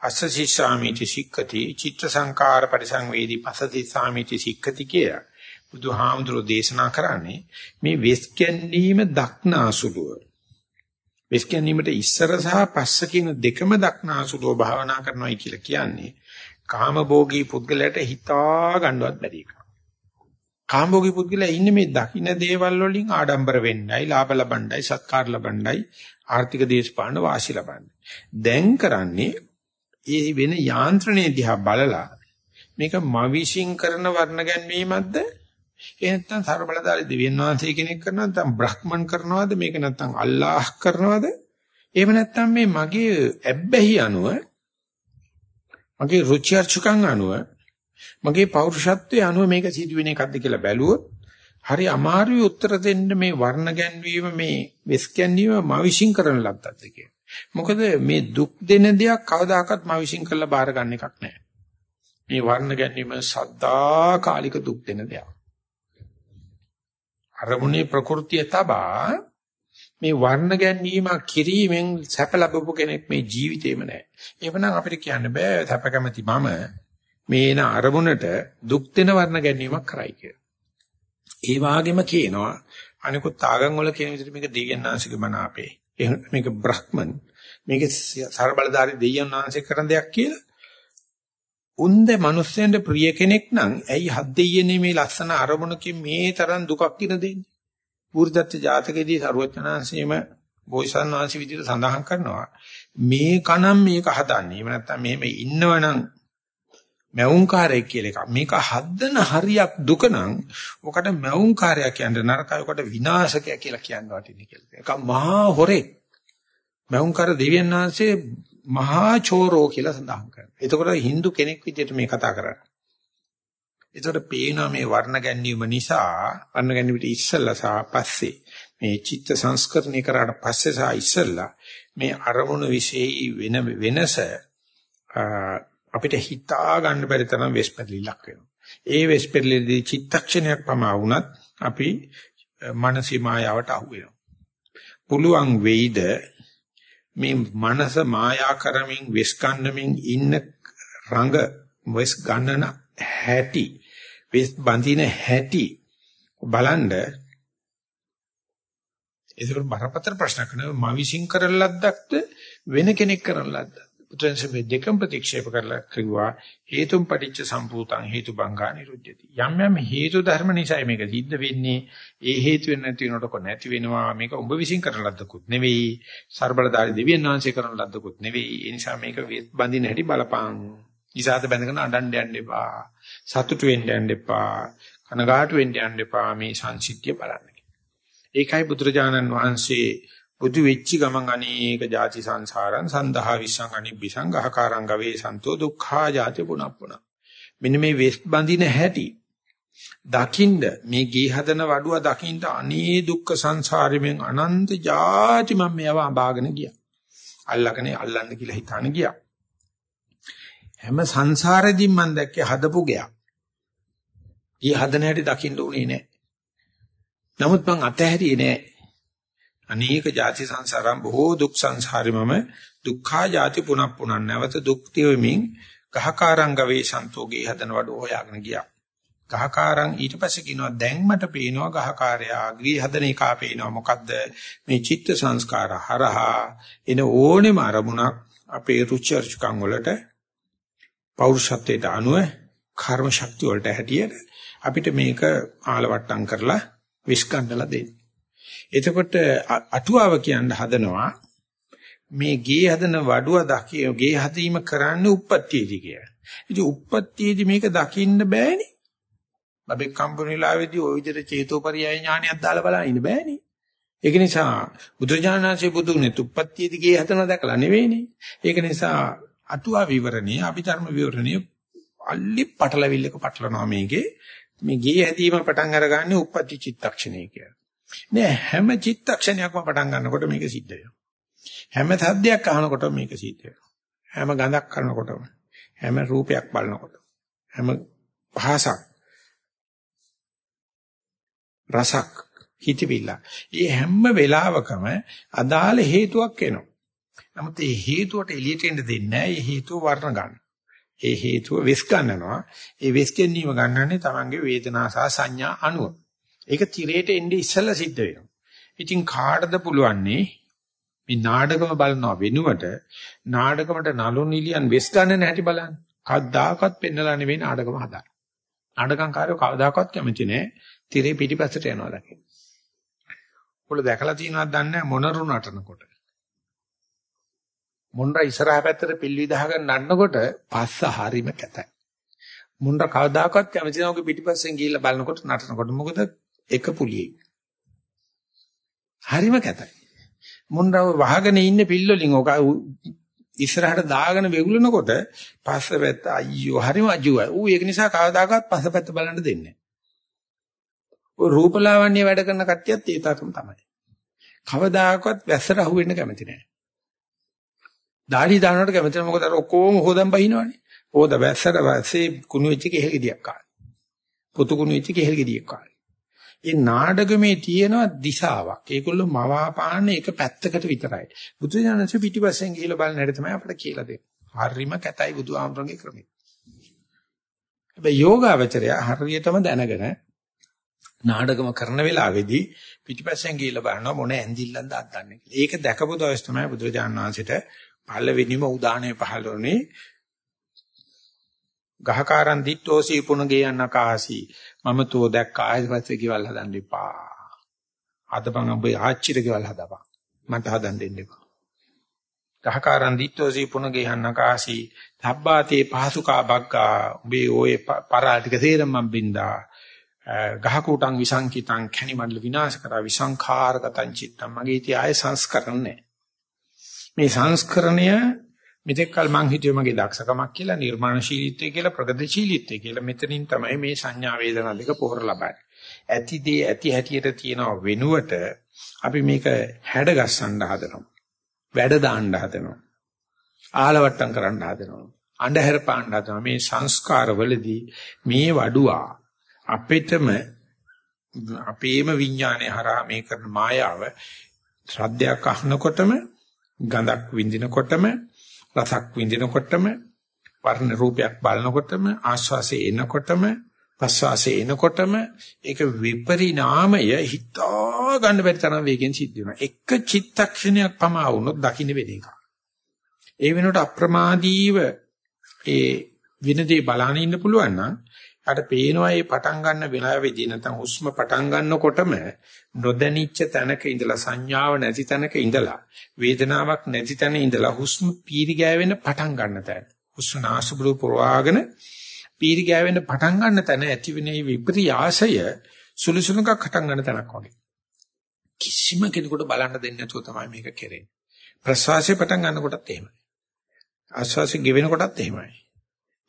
අස්සසිස්සාමිති සික්කති චිත්ත සංඛාර පරිසංවේදී පසදිස්සාමිති සික්කති කියලා. බුදුහාමුදුරෝ දේශනා කරන්නේ මේ වෙස් ගැනීම දක්නාසුලුව. වෙස් ගැනීමට ඉස්සර සහ පස්ස කියන දෙකම දක්නාසුලුව භාවනා කරනවායි කියලා කියන්නේ කාමභෝගී පුද්ගලයාට හිතා ගන්නවත් බැරි එකක්. කාම්භෝගී පුද්ගලයා ඉන්නේ මේ දකින්න දේවල් වලින් ආඩම්බර වෙන්නයි, ලාභ ලබන්නයි, සත්කාර ලබන්නයි, ආර්ථික දේශපාලන වාසි ලබන්නයි. දැන් කරන්නේ ඒ වෙන යාන්ත්‍රණය දිහා බලලා මේක මවිෂින් කරන වර්ණ ගැන්වීමක්ද ඒ නැත්නම් සර්ව බලදාරි දෙවියන් වහන්සේ කෙනෙක් කරනවද නැත්නම් බ්‍රහ්මන් කරනවද මේක නැත්නම් අල්ලාහ් කරනවද එහෙම නැත්නම් මේ මගේ ඇබ්බැහි අනුව මගේ රුචි අරුචිකම් අනුව මගේ පෞරුෂත්වයේ අනුව මේක සිදුවෙන එකක්ද කියලා බැලුවොත් හරි අමාරුයි උත්තර දෙන්න මේ වර්ණ ගැන්වීම මේ වෙස් ගැන්වීම මා විශ්ින් කරන ලද්දක්ද කියලා. මොකද මේ දුක් දෙන දෙයක් කවදාකවත් මා විශ්ින් කරලා බාර ගන්න එකක් නෑ. මේ වර්ණ ගැන්වීම සද්දා කාලික දුක් දෙන දෙයක්. අරමුණේ ප්‍රകൃතිය තබා මේ වර්ණ ගැනීමක් කිරීමෙන් සැප ලැබපු කෙනෙක් මේ ජීවිතේම නැහැ. එවනම් අපිට කියන්න බෑ සැප කැමැති මම මේන අරමුණට දුක් දෙන වර්ණ ගැනීමක් කරයි කියලා. ඒ වාගෙම කියනවා අනිකුත් ආගම් වල කියන විදිහට මේක දෙයයන්ාංශික මන අපේ. මේක බ්‍රහ්මන්. මේක සර්බලධාරී දෙයයන්ාංශික කරන දෙයක් කියලා උන්ද මිනිස්සෙන්ට ප්‍රිය කෙනෙක් නම් ඇයි හත් දෙයියනේ මේ ලස්සන අරමුණකින් මේ තරම් දුකක් කින දෙන්නේ? පුරුදත්ත ජාතකයේදී සරුවචනාංශයේම බෝසත්ණන් වහන්සේ විදිහට සඳහන් කරනවා මේ කනම් මේක හදන්නේ. එහෙම නැත්නම් මෙහෙම ඉන්නවනම් මැවුම්කාරයෙක් කියලා එකක්. මේක හදන හරියක් දුක නම් ඔකට මැවුම්කාරයා කියන්නේ නරකයි. ඔකට විනාශකයා කියලා කියන්න වටින්නේ කියලා. ඒක මහා හොරේ. මැවුම්කාර දෙවියන් වහන්සේ මහා චෝරෝ කියලා සඳහන් කරනවා. එතකොට Hindu කෙනෙක් විදිහට මේ කතා කරන්නේ. එතකොට පේනවා මේ වර්ණ ගැන්වීම නිසා වර්ණ ගැන්වීමට ඉස්සෙල්ලා සහ පස්සේ මේ චිත්ත සංස්කරණය කරාට පස්සේ සහ ඉස්සෙල්ලා මේ අරමුණු વિશેයි වෙන වෙනස අපිට හිතා ගන්න බැරි තරම් වෙස්පරිලක් වෙනවා. ඒ වෙස්පරිලදී චිත්තක්ෂණයක් පමා වුණත් අපි මානසික මායාවට අහු වෙනවා. පුළුවන් වෙයිද මේ මනස මායා කරමින් වෙස් ගන්නමින් ඉන්න රඟ වෙස් ගන්නන හැටි වෙස් බඳින හැටි බලන්න ඒක බරපතල ප්‍රශ්නයක් නෙවෙයි මම විශ්ින් කරන ලද්දක්ද වෙන කෙනෙක් කරන ලද්දක්ද? උදෙන්සේ දෙකම ප්‍රතික්ෂේප කරලා කිව්වා හේතුම් පටිච්ච සම්පූතං හේතු බංගා නිරුද්ධති යම් යම් හේතු ධර්ම නිසා මේක සිද්ධ වෙන්නේ. ඒ හේතු වෙන නැති වෙනකොට නැති වෙනවා. මේක උඹ විසින් කරන ලද්දකුත් නෙවෙයි. ਸਰබලදාරි දෙවියන් වහන්සේ කරන ලද්දකුත් නෙවෙයි. ඒ නිසා මේක බඳින හැටි බලපං ඉසాత බැඳගෙන අඬන්න යන්න එපා. සතුටු වෙන්න යන්න එපා. කනගාටු වෙන්න යන්න එපා. මේ සංසිද්ධිය බලන්න ඒකයි බුදුරජාණන් වහන්සේ බුදු වෙච්චි ගමන් අනේක ಜಾති සංසාරං සන්දහා විසං අනිබ්බිසංඝහකාරං ගවේ සන්තෝ දුක්ඛා ජාති පුනප්පුන මෙන්න මේ වෙස් බඳින හැටි දකින්ද මේ ගේ හදන වඩුව දකින්ද අනේ දුක්ඛ සංසාරෙමෙන් අනන්ත ජාති මම මේවා අඹාගෙන ගියා. අල්ලගෙන අල්ලන්න කියලා හිතාන ගියා. හැම සංසාරෙදිම මම දැක්කේ හදපු ගයක්. ගේ හදන හැටි දකින්න උනේ නැහැ නමුත් මං අතහැරියේ නැහැ අනේක ಜಾති සංසාරම් බොහෝ දුක් සංසාරෙමම දුක්ඛා ಜಾති පුනක් පුනක් නැවත දුක් තියමින් ගහකාරංග වේ සන්තෝගේ හදන වඩ හොයාගෙන ගියා. ගහකාරං ඊට පස්සේ කියනවා දැන් මට පේනවා ගහකාරයා ග්‍රී හදන එක පේනවා මොකද්ද මේ චිත්ත සංස්කාර හරහා එන ඕනෙම අරමුණක් අපේ රුචි අරුචිකම් වලට පෞරුෂත්වයට අනුව කර්ම ශක්තිය වලට හැටියට අපිට මේක ආලවට්ටම් කරලා විශ්කණ්ඩලා දෙන්න. එතකොට අටුවාව කියන්න හදනවා මේ ගේ හදන වඩුව දකිය ගේ හදීම කරන්නේ උප්පත්තියේදී කියලා. ඉතින් උප්පත්තියේදී මේක දකින්න බෑනේ. බබෙක් කම්පුනිලාවේදී ওই විදිහට චේතෝපරියය ඥානයක් දාලා බලන්න ඉන්න බෑනේ. ඒක නිසා බුදුරජාණන්සේ බුදුනේ උප්පත්තියේදී ගේ හදනවා දැකලා නෙවෙයිනේ. ඒක නිසා අටුවා විවරණේ අභිධර්ම විවරණේ අල්ලි පටලවිල්ලක පටලනවා මේකේ මේ ගේ හැදීම පටන් අරගන්නේ උප්පත්ති චිත්තක්ෂණය කියලා. නෑ හැම චිත්තක්ෂණයක්ම පටන් ගන්නකොට මේක සිද්ධ වෙනවා. හැම සද්දයක් අහනකොට මේක සිද්ධ වෙනවා. හැම ගඳක් කරනකොටම හැම රූපයක් බලනකොට හැම භාෂක් රසක් හිතවිල්ල. මේ හැම වෙලාවකම අදාළ හේතුවක් එනවා. නමුත් ඒ හේතුවට එළියට එන්න දෙන්නේ නැහැ. ඒ හේතුව වර්ණ ගන්න. ඒ හේතුව වෙස් ගන්නනවා. ඒ වෙස් ගැනීම ගන්නන්නේ Tamange වේදනා සහ සංඥා අනුව. ඒක තිරේට එන්නේ ඉස්සෙල්ලා සිද්ධ වෙනවා. ඉතින් කාටද පුළුවන්නේ මේ නාටකම බලනවා වෙනුවට නාටකමට නලු නිලියන් වෙස් ගන්න නැහැටි බලන්න. කද්දාකත් පෙන්නලා නෙවෙයි නාටකම හදන්නේ. නාටකංකාරයෝ කවදාකවත් කැමති නෑ තිරේ පිටිපස්සට යනවා දකින්න. ඔයගොල්ලෝ දැකලා තියෙනවද දන්නේ මොනරු නටනකොට. මොණ්ඩා ඉස්සරහා පැත්තට පිල්ලි දහගෙන නන්නකොට පස්ස හරීම කැතයි. මුණ්ඩ කවදාකවත් කැමති නැහැ ඔගේ පිටිපස්සෙන් ගිහිල්ලා බලනකොට නටනකොට මොකද එක පුලියෙක්. හරිම කැතයි. මුණ්ඩව වහගෙන ඉන්නේ පිල්ලොලින් ඔක ඉස්සරහට දාගෙන වෙගුලනකොට පස්ස පැත්ත අයියෝ හරිම අජුවයි. ඌ ඒක නිසා කවදාකවත් පස්ස පැත්ත බලන්න දෙන්නේ නැහැ. ඔය රූපලාවන්‍ය වැඩ කරන කට්ටියත් ඒ තරම තමයි. කවදාකවත් වැස්සට අහු වෙන්න කැමති නැහැ. දාඩි දානකොට කැමති නැහැ මොකද අර ඔක්කොම හොදන් බහිනවනේ. හොද වැස්සට වැස්සේ කුණු වෙච්ච කෙහෙල් ගෙඩියක් කාලා. පොතු කුණු වෙච්ච කෙහෙල් ගෙඩියක් කාලා. ඒ නාඩගමේ තියෙන දිශාවක්. ඒගොල්ලෝ මවාපාන එක පැත්තකට විතරයි. බුදුජානක පිටිපස්සෙන් ගිහිල්ලා බලන හැටි තමයි අපිට කියලා දෙන්නේ. හරිම කැතයි බුදුආමරගේ ක්‍රමය. හැබැයි යෝගාවචරය හරියටම දැනගෙන නාඩගම කරන වෙලාවේදී පිටිපස්සෙන් ගිහිල්ලා බලනවා මොන ඇඳිල්ලන්ද අද්දන්නේ කියලා. ඒක දැකපු දවස් තමයි බුදුරජාණන් වහන්සේට පළවෙනිම උදාහරණය පහළ වුණේ ගහකාරන් දිට්ඨෝසී පුණගේ යන්නකාසි මම තෝ දැක්ක ආයෙත් කිවල් හදන්න එපා. අදපන් ඔබ ආච්චිට කිවල් හදපන්. මට හදන්න දෙන්න එපා. ගහකාරන් දිට්ඨෝසී පුණගේ යන්නකාසි ධබ්බාතේ පහසුකා බග්ගා. උඹේ ඔය පරා ටික තේරෙම මම බින්දා. ගහකුටන් විසංකිතං කැණි මණ්ඩල විනාශ කරා. විසංඛාරගතං චිත්තං. මගේ ඉති ආය සංස්කරණය මේ සංස්කරණය මෙතෙක් කල මං හිතුවේ මගේ දක්ෂකමක් කියලා නිර්මාණශීලීත්වය කියලා ප්‍රගතිශීලීත්වය කියලා. මෙතනින් තමයි මේ සංඥා වේදනා දෙක පොහොර ලබන්නේ. ඇති දේ ඇති හැටියට තියන වෙනුවට අපි මේක හැඩ ගස්සන්න හදනවා. වැඩ දාන්න හදනවා. ආලවට්ටම් කරන්න හදනවා. අන්ධහැර පාන්න හදනවා. මේ සංස්කාරවලදී මේ වඩුවා අපිටම අපේම විඥානය හරහා මේ කරන මායාව ශ්‍රද්ධයක් අහනකොටම ගඳක් විඳිනකොටම රසක් විඳිනකොටම වර්ණ රූපයක් බලනකොටම ආස්වාසේ එනකොටම ප්‍රස්වාසේ එනකොටම ඒක විපරිණාමය හිතා ගන්න බැරි තරම් වේගෙන් සිද්ධ වෙනවා එක චිත්තක්ෂණයක් පමා වුණොත් දකින්න වෙන එක. ඒ වෙනකොට අප්‍රමාදීව ඒ විනදී බලන්න ඉන්න පුළුවන් නම් අර පේනවා මේ පටන් ගන්න වෙලාවේදී නැත්නම් හුස්ම පටන් ගන්නකොටම නොදැනිච්ච තැනක ඉඳලා සංඥාව නැති තැනක ඉඳලා වේදනාවක් නැති තැන ඉඳලා හුස්ම පීරි ගෑවෙන්න පටන් ගන්න තැන. හුස්ම නාසබුරු පුරවාගෙන පීරි ගෑවෙන්න පටන් ගන්න තැන ඇතිවෙනේ විප්‍රියාසය සුළුසුළුකක් පටන් ගන්න තැනක් වගේ. කිසිම කෙනෙකුට බලන්න දෙන්නේ නැතුව තමයි මේක කෙරෙන්නේ. ප්‍රසවාසය පටන් ගන්නකොටත් එහෙමයි. ආශ්වාසය ගෙවෙන කොටත් එහෙමයි.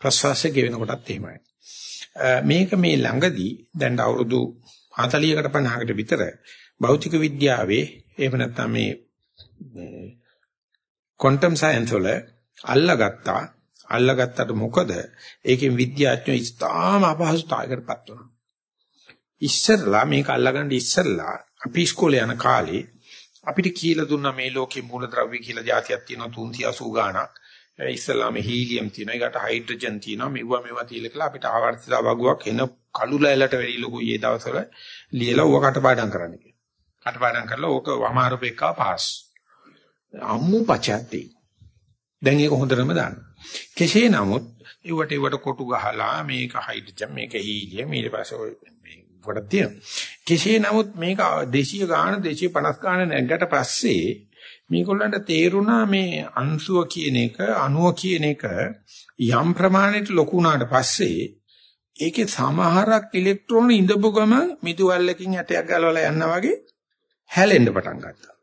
ප්‍රසවාසය ගෙවෙන කොටත් එහෙමයි. මේක මේ ළඟදී දැන් අවුරුදු 40කට 50කට විතර භෞතික විද්‍යාවේ එහෙම නැත්නම් මේ ක්වොන්ටම් සයන්ස් වල අල්ලගත්තා. අල්ලගත්තට මොකද? ඒකෙන් විද්‍යාඥයෝ ඉස්තාම අපහසුතාවයකටපත් වුණා. ඉස්සරලා මේක අල්ලගන්න ඉස්සරලා අපි ඉස්කෝලේ යන කාලේ අපිට කියලා දුන්නා මේ ලෝකේ මූලද්‍රව්‍ය කියලා જાතියක් තියෙනවා 380 ගාණක්. ඉස්සලාම හීලියම් තියෙනවා ඒකට හයිඩ්‍රජන් තියෙනවා මෙවුවා මේවා තියලා කියලා අපිට ආවර්තිතා වගුවක් එන කළු ලෑල්ලට වැඩි ලොකු ඊයේ දවස්වල ලියලා ඌව කටපාඩම් කරන්න කියලා. කටපාඩම් කරලා ඕක වමාරුපෙක්කා පාස්. අම්මු පචatti. දැන් ඒක හොඳටම දාන්න. කෙසේ නමුත් ඒවට ඒවට කොටු ගහලා මේක හයිඩ්‍රජන් මේක හීලියම් ඊට පස්සේ ඔය මේ කොට තියෙනවා. කෙසේ නමුත් මේක 200 ගාන 250 ගාන නැග්ගට පස්සේ මේගොල්ලන්ට තේරුණා මේ අංශුව කියන එක අණුව කියන එක යම් ප්‍රමාණයට ලොකු වුණාට පස්සේ ඒකේ සමහරක් ඉලෙක්ට්‍රෝන ඉඳපු ගම මිදුවල්ලකින් ඇටයක් ගලවලා යනවා වගේ හැලෙන්න පටන් ගත්තා.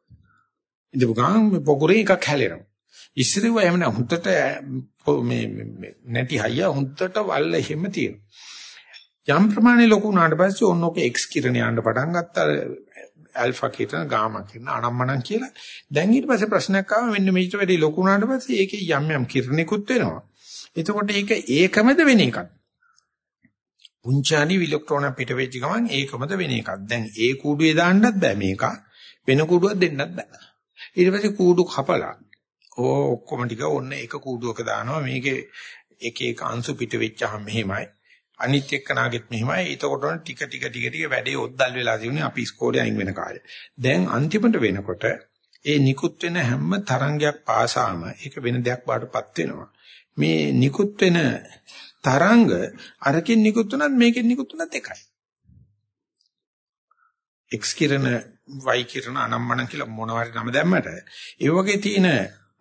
ඉඳපු ගම පොකුරේ එකක් හැලෙනවා. ඉස්සරව එහෙම නෑ හුත්තට මේ නැටි හයිය හුත්තට වල්ල එහෙම තියෙනවා. යම් ප්‍රමාණය ලොකු වුණාට පස්සේ ඕනෝක එක්ස් කිරණ යන්න පටන් ගත්තා ඇල්ෆා කියන ගාමා කියන අනම්මනම් කියලා. දැන් ඊට පස්සේ ප්‍රශ්නයක් ආවා මෙන්න මේකට වැඩි ලොකු වුණාට පස්සේ ඒකේ යම් යම් කිරණිකුත් වෙනවා. එතකොට ඒක ඒකමද වෙන එකක්. පුංචානි ඉලෙක්ට්‍රෝන පිට වෙච්ච ගමන් ඒකමද වෙන එකක්. දැන් ඒ කූඩුවේ දාන්නත් බෑ මේක. වෙන කූඩුවක් දෙන්නත් බෑ. ඊට පස්සේ කූඩු කපලා ඕ ඔක්කොම ටික ඔන්න එක කූඩුවක දානවා. මේකේ එක එක අංශු පිට වෙච්චාම මෙහෙමයි. අනිත් එක්කනාගෙත් මෙහිමයි. එතකොට ටික ටික ටික ටික වැඩේ ඔද්දල් වෙලා තියුනේ අපි ඉස්කෝලේ අයින් වෙන කාලේ. දැන් අන්තිමට වෙනකොට ඒ නිකුත් වෙන හැම තරංගයක් පාසාම ඒක වෙන දෙයක් බාටපත් වෙනවා. මේ නිකුත් වෙන තරංග අරකින් නිකුත් වුණත් මේකෙන් නිකුත් වුණත් එකයි. X කිරණ Y කිරණ අනම්මන කියලා මොනවාරි නම දැම්මට ඒ වගේ තියෙන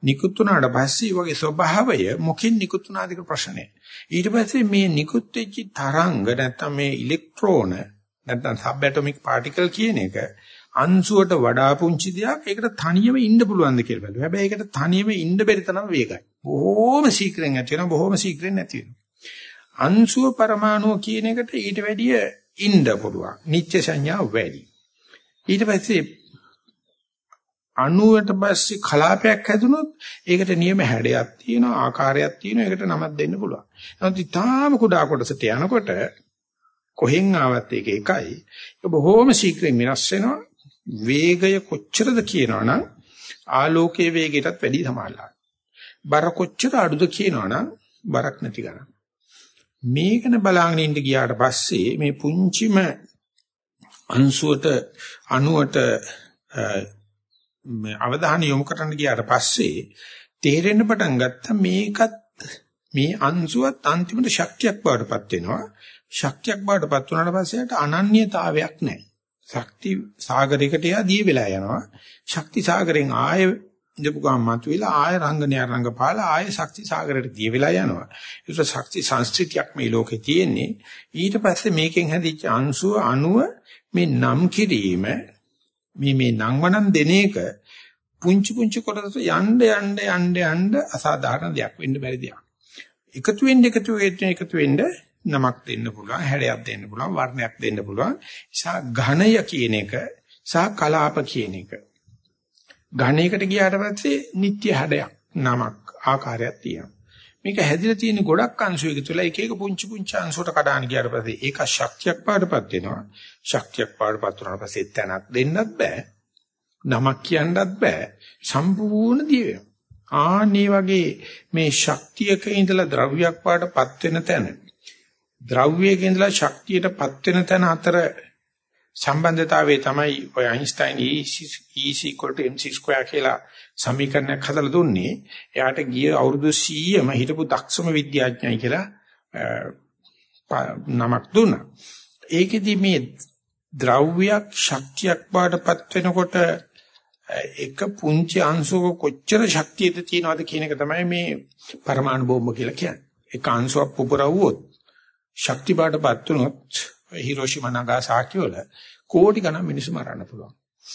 නිකුත් වුණාට පස්සේ වගේ ස්වභාවය මොකින් නිකුත් වුණාද කියලා ප්‍රශ්නේ. ඊට පස්සේ මේ නිකුත් වෙච්ච තරංග නැත්නම් මේ ඉලෙක්ට්‍රෝන නැත්නම් සබ් ඇටොමික් පාටිකල් කියන එක අංශුවට වඩා පුංචි දෙයක් ඒකට තනියම ඉන්න පුළුවන්ද කියලා බලුවා. හැබැයි ඒකට තනියම ඉන්න බැරි තරම් වේගයි. බොහොම ශීක්‍රයෙන් ඇති වෙනවා බොහොම ශීක්‍රයෙන් නැති වෙනවා. අංශුව පරමාණුව කියන එකට ඊට වැඩිය ඉන්න පුළුවන්. නිත්‍ය සංඥාව වැඩි. ඊට පස්සේ අණුවට පස්සේ කලාපයක් හැදුනොත් ඒකට නියම හැඩයක් තියෙනවා ආකාරයක් තියෙනවා ඒකට නමක් දෙන්න පුළුවන්. නමුත් ඊටාම කුඩා කොටසට යනකොට කොහෙන් ආවත් ඒක එකයි. ඒක බොහොම ශීක්‍රයෙන් වෙනස් වෙනවා. වේගය කොච්චරද කියනවනම් ආලෝකයේ වේගයටත් වැඩි සමානයි. බර කොච්චර අඩුද කියනවනම් බරක් නැති ගන්න. මේකන බලාගෙන ඉඳ ගියාට පස්සේ මේ පුංචිම අංශුවට අණුවට අවධානය යොමු කරන්න ගියාට පස්සේ තේරෙන්න පටන් ගත්තා මේකත් මේ අංශුවත් අන්තිමට ශක්තියක් බවටපත් වෙනවා. ශක්තියක් බවටපත් වුණාට පස්සේට අනන්‍යතාවයක් නැහැ. ශක්ති සාගරයකට යදී වෙලා යනවා. ශක්ති සාගරෙන් ආය ඉඳපු ගමන් මතුවෙලා ආය රංගනය රංගපාලා ආය ශක්ති සාගරයට දී වෙලා යනවා. ඒක ශක්ති සංස්කෘතියක් මේ ලෝකේ තියෙන්නේ. ඊට පස්සේ මේකෙන් හැදිච්ච අංශුව අණුව මේ නම් කිරීම මේ මේ නංවනන් දෙන එක පුංචි පුංචි කොටස යන්න යන්න යන්න යන්න අසාධාරණ දෙයක් වෙන්න බැරි දෙයක්. එකතු වෙන්න එකතු වෙන්න එකතු වෙන්න නමක් දෙන්න පුළුවන්, හැඩයක් දෙන්න පුළුවන්, වර්ණයක් දෙන්න පුළුවන්. සා ඝණය කියන එක සහ කලාප කියන එක. ඝණයකට ගියාට පස්සේ නිත්‍ය හැඩයක්, නමක්, ආකාරයක් තියෙනවා. මේක හැදිලා තියෙන ගොඩක් අංශු එක තුළ එක එක පුංචි පුංචි අංශුවට කඩාන ගියාට පස්සේ ඒක ශක්තියක් පාඩපත් වෙනවා. ශක්තියක් පාඩපත් වුණාට පස්සේ තැනක් දෙන්නත් බෑ. නමක් කියන්නත් බෑ. සම්පූර්ණ දිය වෙනවා. ආන්නේ වගේ මේ ශක්තියක ඉඳලා ද්‍රව්‍යයක් පාඩපත් වෙන තැන ද්‍රව්‍යයක ඉඳලා ශක්තියටපත් වෙන තැන අතර සම්බන්ධතාවයේ තමයි ඔය අයින්ස්ටයින් E mc2 කියලා සමීකරණයක් හදලා දුන්නේ. එයාට ගිය අවුරුදු 100ම හිටපු දක්ෂම විද්‍යාඥයයි කියලා නමක් දුන්නා. ඒකෙදි මේ ද්‍රව්‍යයක් ශක්තියක් බාටපත් වෙනකොට එක පුංචි අංශුවක කොච්චර ශක්තියද තියෙනවද කියන එක තමයි මේ පරමාණු බෝම්බ කියලා කියන්නේ. එක අංශුවක් පුපුරවුවොත් ශක්ති බාටපත් වුණොත් හිරෝෂිමා නගාසාකි වල කෝටි ගණන් මිනිස්සු මරන්න පුළුවන්.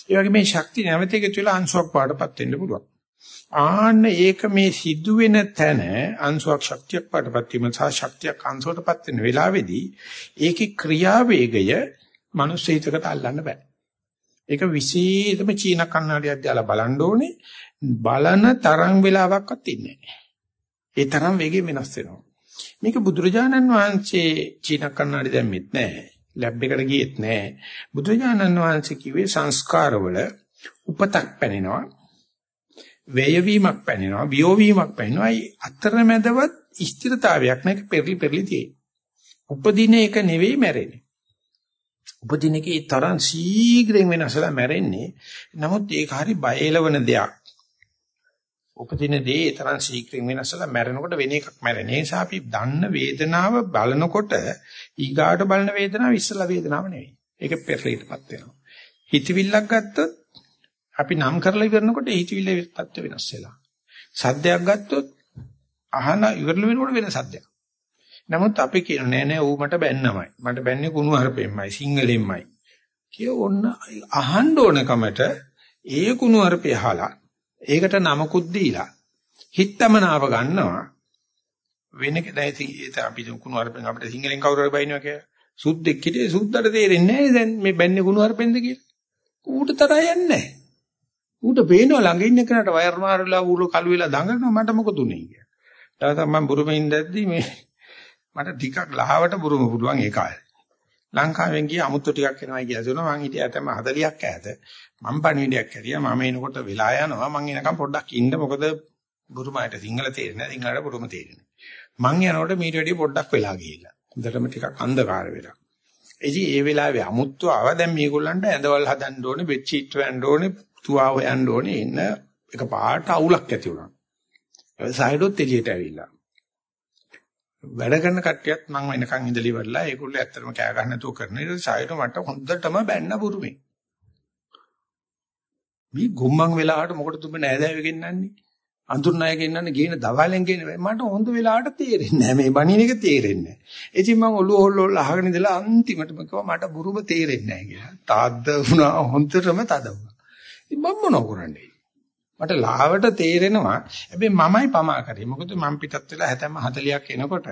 ඒ වගේ මේ ශක්තිය නැවත එකතු වෙලා අංශුවක් පාඩපත් වෙන්න පුළුවන්. ආන්න ඒක මේ සිදුවෙන තැන අංශුවක් ශක්තියක් පාඩපත් වීම සහ ශක්තියක් අංශුවටපත් වෙන වෙලාවේදී ඒකේ ක්‍රියාවේගය මනුස්ස හිතකට අල්ලන්න බෑ. ඒක විශේෂම චීන කන්නඩියක් දාලා බලන්න ඕනේ. බලන තරම් වෙලාවක්වත් ඉන්නේ නැහැ. ඒ තරම් වේගෙන් වෙනස් වෙනවා. මේක බුදුරජාණන් වහන්සේ චීන කන්නඩි දැම්මෙත් නැහැ. ලැබ් එකට ගියෙත් නැහැ. බුදුරජාණන් වහන්සේ කිව්වේ සංස්කාරවල උපතක් පැනෙනවා. වේයවීමක් පැනෙනවා, වියෝවීමක් පැනෙනවා. අතරමැදවත් ස්ථිරතාවයක් නැහැ පෙරලි පෙරලි තියෙන්නේ. උපදින එක නෙවෙයි මැරෙන්නේ. උපදින එකේ තරම් ශීඝ්‍රයෙන් වෙනසලා මැරෙන්නේ. නමුත් ඒක හරි බයලවන දෙයක්. උපදින දේ ඒ තරම් ශීක්‍රින් වෙනසලා මැරෙනකොට වෙන එකක් මැරෙන. ඒ නිසා අපි දන්න වේදනාව බලනකොට ඊගාට බලන වේදනාව ඉස්සලා වේදනාව නෙවෙයි. ඒක පෙරලීටපත් වෙනවා. හිතවිල්ලක් ගත්තොත් අපි නම් කරලා ඉවරනකොට හිතවිල්ලේ තත්ත්ව වෙනස් වෙලා. සද්දයක් ගත්තොත් අහන ඉවරල වෙනකොට වෙන සද්දයක්. නමුත් අපි කියන නෑ නෑ ඌ මට බැන්නමයි. මට බැන්නේ කුණු හරපෙන්මයි සිංහලෙන්මයි. කිය ඕන්න අහන්න ඕනකමට ඒ කුණු හරපේ අහලා ඒකට නමකුත් දීලා හිතමනාව ගන්නවා. වෙන කෙනෙක් අපි කුණු අරපෙන් අපිට සිංහලෙන් කවුරු හරි බයිනවා කියලා. සුද්දෙක් හිටියේ සුද්දට තේරෙන්නේ නැහැ දැන් මේ බැන්නේ කුණු අරපෙන්ද කියලා. ඌට තරහ යන්නේ නැහැ. ඌට පේනවා ළඟ ඉන්න කෙනාට වයර් මාරලා ඌල කළු වෙලා දඟනවා මට මොකද උනේ කියලා. ඊට මම බුරුමේ ඉඳද්දි මේ මට ටිකක් ලහවට බුරුම පුළුවන් ඒ කාලේ. ලංකාවෙන් ගිය අමුත්තු ටිකක් එනවා කියලා දුන්නා මං හිටියා තම 40ක් ඈත. මම පණිවිඩයක් කරියා මම එනකොට වෙලා යනවා මං එනකම් පොඩ්ඩක් ඉන්න. මොකද බුරුමයට සිංහල තේරෙන්නේ නැහැ සිංහලට බුරුම තේරෙන්නේ මං යනකොට මීට වැඩිය පොඩ්ඩක් වෙලා ගිහිල්ලා. හොඳටම ටිකක් අන්ධකාර වෙලා. එදි ඒ වෙලාවේ අමුත්තු ආව. දැන් මේගොල්ලන්ට ඇඳවල් හදන්න ඕනේ බෙඩ් ෂීට් හොයන්න ඕනේ තුවාව හොයන්න ඕනේ. එන්න එක පාට අවුලක් ඇති වුණා. සයිඩොත් එළියට ඇවිල්ලා. වැඩ කරන කට්ටියත් මම වෙනකන් ඉඳලි ඉවරලා ඒගොල්ලෝ ඇත්තටම කෑ ගන්න නැතුව කරන ඊට සායයට මට හොඳටම බැන්න බුරුමේ. මේ ගොම්මන් වෙලාවට මොකටද උඹ නෑදෑයෝ ගෙන්නන්නේ? අඳුරණය ගෙන්නන්නේ ගේන දවල්ෙන් ගෙන මට හොඳ වෙලාවට තේරෙන්නේ නෑ මේ බණින එක තේරෙන්නේ නෑ. ඉතින් මම ඔළුව හොල්ල හොල්ල අහගෙන ඉඳලා අන්තිමට මම කිව්වා මට බුරුම තේරෙන්නේ නෑ කියලා. තාද්ද වුණා හොඳටම තද වුණා. ඉතින් මම මොනව කරන්නේ? මට ලාවට තේරෙනවා. හැබැයි මමයි පමා කරේ. මොකද මම පිටත් වෙලා හැතැම්ම 40ක් එනකොට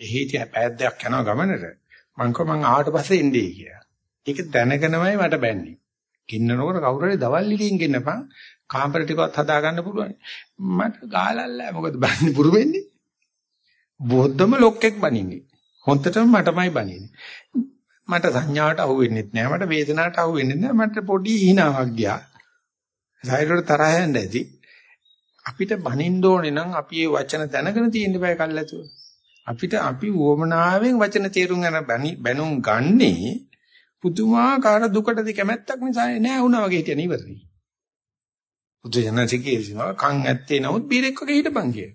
එහි තියා පැයක්යක් යනවා ගමනට. මං කව මං ආවට පස්සේ එන්නේ කියලා. ඒක දැනගෙනමයි මට බැන්නේ. ගින්නනකොට කවුරු හරි දවල් ඉලියෙන් ගෙන්නපන් කාමර ටිකවත් හදා ගන්න පුළුවන්. මට ගාලල්ලා මොකද බන්නේ පුරු වෙන්නේ? බොද්දම ලොක්ෙක් බනින්නේ. හොන්දටම මටමයි බනින්නේ. මට සංඥාවට අහු වෙන්නේ නැහැ. මට වේදනාවට අහු වෙන්නේ නැහැ. මට පොඩි හිනාවක් ගියා. සයිඩට තරහ යන්න ඇති. අපිට බනින්න ඕනේ නම් අපි මේ වචන දැනගෙන තියෙන්න බෑ කල්ලාතුව. අපිට අපි වොමනාවෙන් වචන තේරුම් ගන්න බැනුම් ගන්නේ පුදුමාකාර දුකටද කැමැත්තක් නිසා නෑ වුණා වගේ හිටියන ඉවරයි. බුදුජනසිකේ කියනවා කන් ඇත්තේ නමුත් බීරෙක් වගේ හිටපන් කිය.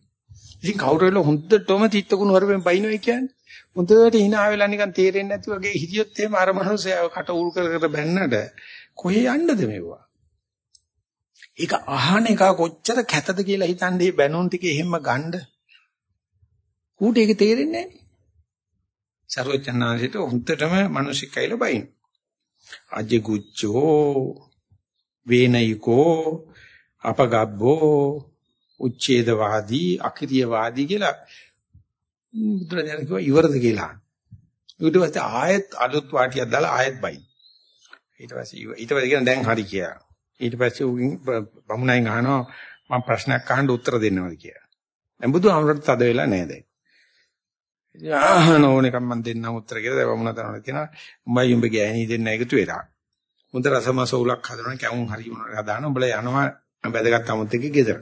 ඉතින් කවුරු වෙල හොඳටම තිත්තකුණු හරපෙන් බයිනොයි කියන්නේ. හොඳට hina වෙලා නිකන් තේරෙන්නේ නැති වගේ හිටියොත් එහෙම අර මනුස්සයා කට උල් කර කර බැන්නට කොහේ යන්නද මේවා? ඒක අහන එක කොච්චර කැතද කියලා හිතන්නේ බැනුන් ටික එහෙම ගන්න. ඌට ඒක තේරෙන්නේ නැහැ. සර්වඥාන්සිට උන්ටම මිනිස්සු කයිල බයින්. අජේ ගුච්චෝ වේනයිකෝ අපගබ්බෝ උච්ඡේදවාදී අකිරියවාදී කියලා බුදුරජාණන් කිව්වා ඉවරද කියලා. ඊට පස්සේ ආයෙත් අලුත් වාටියක් දාලා ආයෙත් බයි. ඊට පස්සේ ඊට පස්සේ කියන දැන් හරි කියලා. ඊට පස්සේ උන් බමුණයින් අහනවා මම ප්‍රශ්නයක් අහන්න උත්තර දෙන්නවද කියලා. දැන් බුදුහාමුදුරට තද වෙලා නැහැ දැන්. ඉතින් ආහන ඕනේ කම් මන් දෙන්නම් උත්තර කියලා දැන් බමුණ තරණ කියනවා. උඹයි උඹ ගෑණි දෙන්න එකතු වෙලා. හොඳ රසමස උලක් හදනවා කැවුම් හරි මොනවා හදාන උඹලා යනවා වැදගත් 아무ත් එක්ක ගෙදර.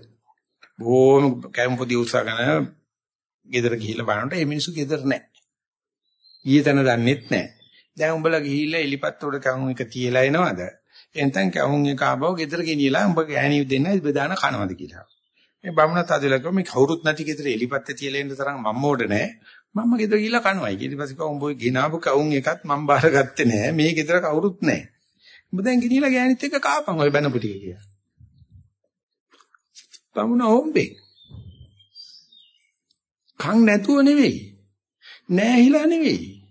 බොහොම කැවුම් පොඩි උත්සාහගෙන ගෙදර ගිහිල්ලා බලනකොට මේ මිනිස්සු ගෙදර නැහැ. ඊයේ තැන දන්නෙත් නැහැ. දැන් උඹලා ගිහිල්ලා එලිපත් උඩ කැවුම් එක තියලා එනවද? එතෙන් කැවුම් එක ආවව ගෙදර ගෙනියලා උඹ ගෑණි දෙන්න බෙදාන කනවද කියලා. මේ බමුණත් අදලා කිව්වා මේ කවුරුත් නැති ගෙදර එලිපත්te තියලා ඉන්න තරම් මම්ම උඩ නැහැ. මම්ම ගෙදර ගිහිල්ලා කනවයි. ඊට පස්සේ කව උඹ ගෙනාවු කවුම් එකත් මම බාරගත්තේ නැහැ. මේ ගෙදර කවුරුත් නැහැ. උඹ දැන් ගෙනියලා ගෑණිත් එක්ක කාපන් ඔය බැනපු ටික කියලා. බමුණ හොම්බේ. කන් නැතුව නෙවෙයි. නෑහිලා නෙවෙයි.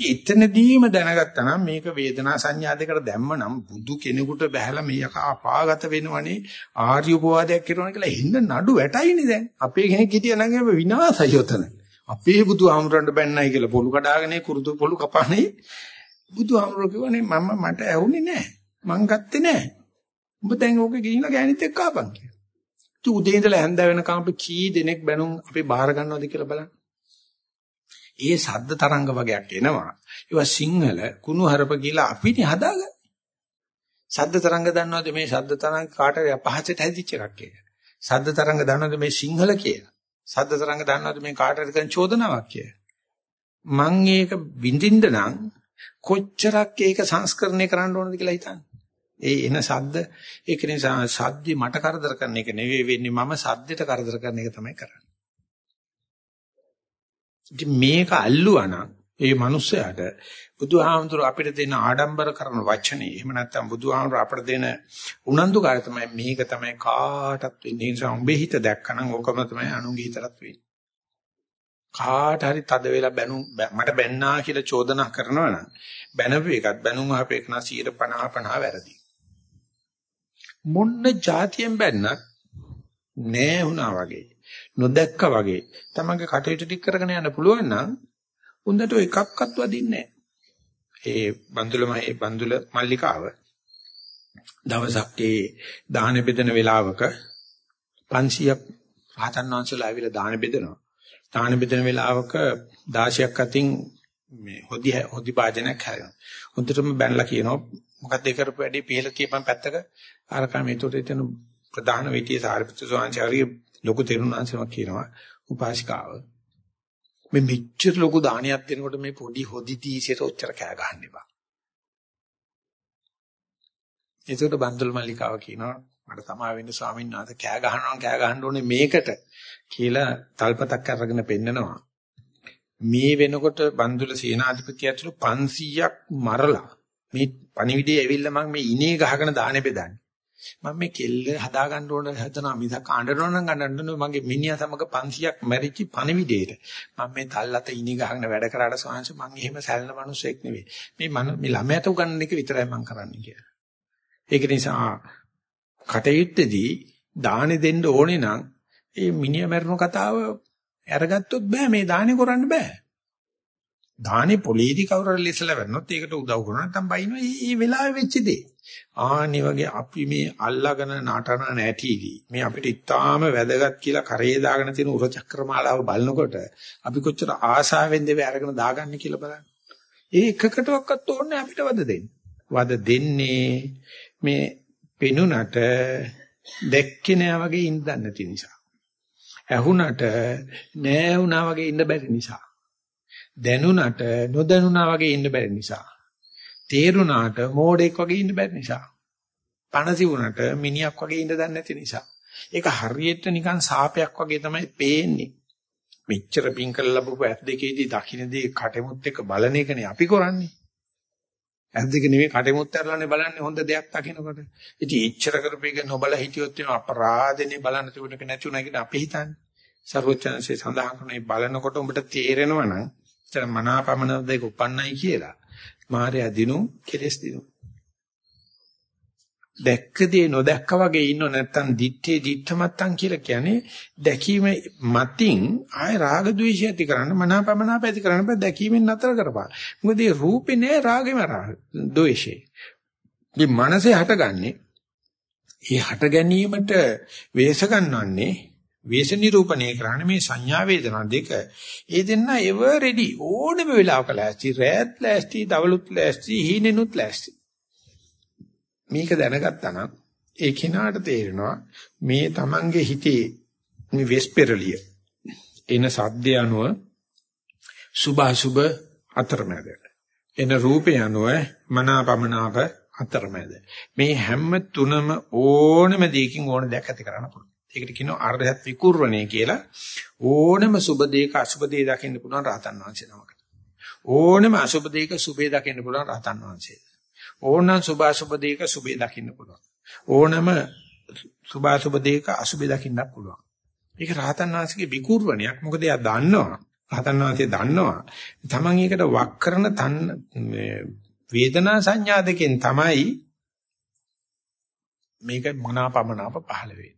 එතනදීම දැනගත්තා නම් මේක වේදනා සංඥා දෙකට දැම්ම නම් බුදු කෙනෙකුට බහැලා මේක අපාගත වෙනවනේ ආර්ය උපවාදයක් කරනවා කියලා හින්න නඩු වැටයිනේ දැන්. අපේ කෙනෙක් හිටියා නම් ඒක විනාශයි උතන අපේ බුදු ආමරණ්ඩ බැන්නයි කියලා පොලු කඩාගෙන කුරුදු පොලු කපන්නේ. බුදු ආමරෝ කිව්වනේ මම මට ඇහුනේ නෑ. මං ගත්තේ නෑ. උඹ දැන් ඕක ගිහිල්ලා ගෑනිත් එක්ක ආපන් කියලා. තු උදේ ඉඳලා හැන්ද වෙනකම් අපි කී දෙනෙක් බැනුම් අපි බාර ගන්නවද කියලා බලන්න. ඒ සද්ද තරංග වගේක් එනවා. ඒවා සිංහල කුණු හරප කියලා අපිනේ හදාගන්නේ. සද්ද තරංග දන්නවද මේ සද්ද තරංග කාටද පහසට හැදිච්ච එකක් කියලා. සද්ද තරංග දන්නවද මේ සිංහල කියලා. සද්ද තරංග දන්නවද මේ කාටද කරන චෝදනාවක් කියලා. මං ඒක විඳින්න නම් කොච්චරක් ඒක සංස්කරණය කරන්න ඕනද කියලා හිතන්න. ඒ එන සද්ද ඒක නිසා සද්දි මට කරදර කරන එක නෙවෙයි වෙන්නේ මම සද්දෙට කරදර කරන එක තමයි කරන්නේ. ඉතින් මේක අල්ලුවා නම් ඒ මිනිස්සයාට බුදුහාමුදුර අපිට දෙන ආඩම්බර කරන වචනේ එහෙම නැත්නම් බුදුහාමුදුර අපිට දෙන උනන්දුකාරය තමයි මේක තමයි කාටත් වෙන්නේ. නිසා උඹේ හිත දැක්කනම් ඕකම තමයි අනුන්ගේ හිතලත් වෙන්නේ. කාට හරි තද වෙලා බැනුම් මට බැන්නා කියලා චෝදනා කරනවා නම් බැනපු එකත් බැනුම් අහපේක නා 50 50 වැරදි. මොන්න જાතියෙන් බැන්නත් නෑ වුණා වගේ. නොදැක්කා වගේ තමන්ගේ කටයුතු ටික කරගෙන යන්න පුළුවන් නම් උන්දට එකක්වත් වදින්නේ ඒ බන්දුලම ඒ බන්දුල මල්ලිකාව දවසක් ඒ දාන බෙදෙන වෙලාවක 500ක් රහතන් වහන්සේලා ආවිලා දාන බෙදනවා. දාන බෙදෙන වෙලාවක 16ක් අතින් මේ හොදි හොදි භාජනයක් හැරෙනවා. හොඳටම බැනලා කියනවා මොකක්ද ඒ කරපු වැඩේ පිහලා තියපන් පැත්තක අරකම ඒතොට එතන ප්‍රධාන වෙටියේ සාරිපුත්‍ර ස්වාමීන් වහන්සේ ලොකු තෙරුණාංශමක් කියනවා උපාසිකාව. මේ මෙච්චර ලොකු දානයක් දෙනකොට මේ පොඩි හොදි තීසියට ඔච්චර කෑ ගහන්න එපා. ඒකට බන්දුල් මල්ලිකාව කියනවා මට තමා වෙන්න ස්වාමීන් වහන්සේ කෑ ගහනවා කෑ ගහන්න ඕනේ මේකට කියලා තල්පතක් අරගෙන පෙන්නනවා. මේ වෙනකොට බන්දුල සේනාධිපති ඇතුළු 500ක් මරලා මේ පණිවිඩය ඇවිල්ලා මම මේ ඉනේ ගහගෙන දානේ බෙදන්නේ. මම මේ කෙල්ල හදා ගන්න ඕන හදනවා. මිසක් අඬනවා නම් අඬන්න මගේ මිනිහා සමග 500ක් මැරිච්ච පණිවිඩේට. මම මේ තල්ලත ඉනි ගහගෙන වැඩ කරාට සෝංශ මම එහෙම සැලෙන මිනිස්සෙක් නෙවෙයි. මේ මන මේ ළමයට උගන්වන එක විතරයි මම කරන්නේ කියලා. ඒක නිසා කටයුත්තේදී දානේ දෙන්න ඕනේ නම් ඒ මිනිහා මැරුණු කතාව අරගත්තොත් බෑ. මේ දානේ කරන්න බෑ. දානේ පොලීදි කවුරු හරි ඉස්සලා වෙන්නොත් ඒකට උදව් කරනවා. නැත්නම් බයිනවා. මේ වෙලාවේ වෙච්ච දේ. ආනි වගේ අපි මේ අල්ලාගෙන නටන නැටීදී මේ අපිට ඉතාම වැදගත් කියලා කරේ දාගෙන තියෙන උරචක්‍රමාලාව බලනකොට අපි කොච්චර ආසාවෙන්ද මේ අරගෙන දාගන්නේ කියලා බලන්න. ඒ එකකටවත් ඕනේ අපිට වද දෙන්න. වද දෙන්නේ මේ පෙනුනට දැක්කේ නෑ වගේ ඉඳන් නැති නිසා. ඇහුනට නෑ වුණා වගේ ඉන්න බැරි නිසා. දැනුණට නොදැනුණා වගේ ඉන්න බැරි නිසා. තේරුණාට මෝඩෙක් වගේ ඉන්න බැරි නිසා. පණසි වුණට මිනිහක් වගේ ඉන්න දන්නේ නැති නිසා. ඒක හරියට නිකන් සාපයක් වගේ තමයි පේන්නේ. මෙච්චර පිං කරලා ලැබපු ඇස් දෙකේදී දකින්නේ කටෙමුත් එක්ක බලන එකනේ අපි කරන්නේ. ඇස් දෙක නෙමෙයි කටෙමුත් ඇරලානේ බලන්නේ හොඳ දෙයක් දකින්නකොට. ඉතින් එච්චර කරපේක නොබල හිටියොත් එන අපරාධනේ බලන්න තිබුණක නැතුණා කියලා අපි හිතන්නේ. සර්වචනසේ සඳහන් කරන බලනකොට උඹට තේරෙනවා නම් එතන මනාපමන දෙක උපන්නයි කියලා. මායя දිනු කෙලස් දිනු. දැක්ක දේ නොදැක්ක වගේ ඉන්නව නැත්තම් දිත්තේ දිත්තමත්තම් කියලා කියන්නේ දැකීම මතින් ආය රාග ద్వේෂය ඇති කරන්න මනාපමනාප ඇති කරන්න බෑ දැකීමෙන් නතර කරපන්. මොකද මේ රූපේ නෑ රාගෙම රාග ద్వේෂේ මේ මනසේ හටගන්නේ ඒ හට ගැනීමට වෙහෙස ගන්නවන්නේ වේශ නිරූපණය කරන්නේ මේ සංඥා වේදනා දෙක. ඒ දෙන්න එවර් රෙඩි ඕනෙම වෙලාවක ලෑස්ති, රැත් ලෑස්ති, දවලුත් ලෑස්ති, හීනෙනුත් ලෑස්ති. මේක දැනගත්තා නම් ඒ කෙනාට තේරෙනවා මේ Tamange හිතේ මේ වෙස්පෙරලිය එන සද්දය අනුව සුභ අසුභ අතරමැද එන රූපය අනුව මනාපමනාප අතරමැද මේ හැම තුනම ඕනම දෙයකින් ඕන දෙයක් ඇති කරන්න පුළුවන් ඒකට කියනවා අර්ධයත් විකුර්වණය කියලා. ඕනම සුබ දෙයක අසුබ දෙය දකින්න පුළුවන් රහතන් වහන්සේ නමකට. ඕනම අසුබ දෙයක සුබේ දකින්න පුළුවන් රහතන් වහන්සේ. ඕනනම් සුබ අසුබ දෙයක සුබේ දකින්න පුළුවන්. ඕනම සුබ අසුබ දෙයක අසුබේ දකින්න පුළුවන්. ඒක රහතන් වහන්සේගේ විකුර්වණයක්. මොකද එයා දන්නවා. රහතන් වහන්සේ දන්නවා. තමන් ඒකට වක් කරන තන් වේදනා සංඥා දෙකෙන් තමයි මේක මනාපමනාප පහළ වෙන්නේ.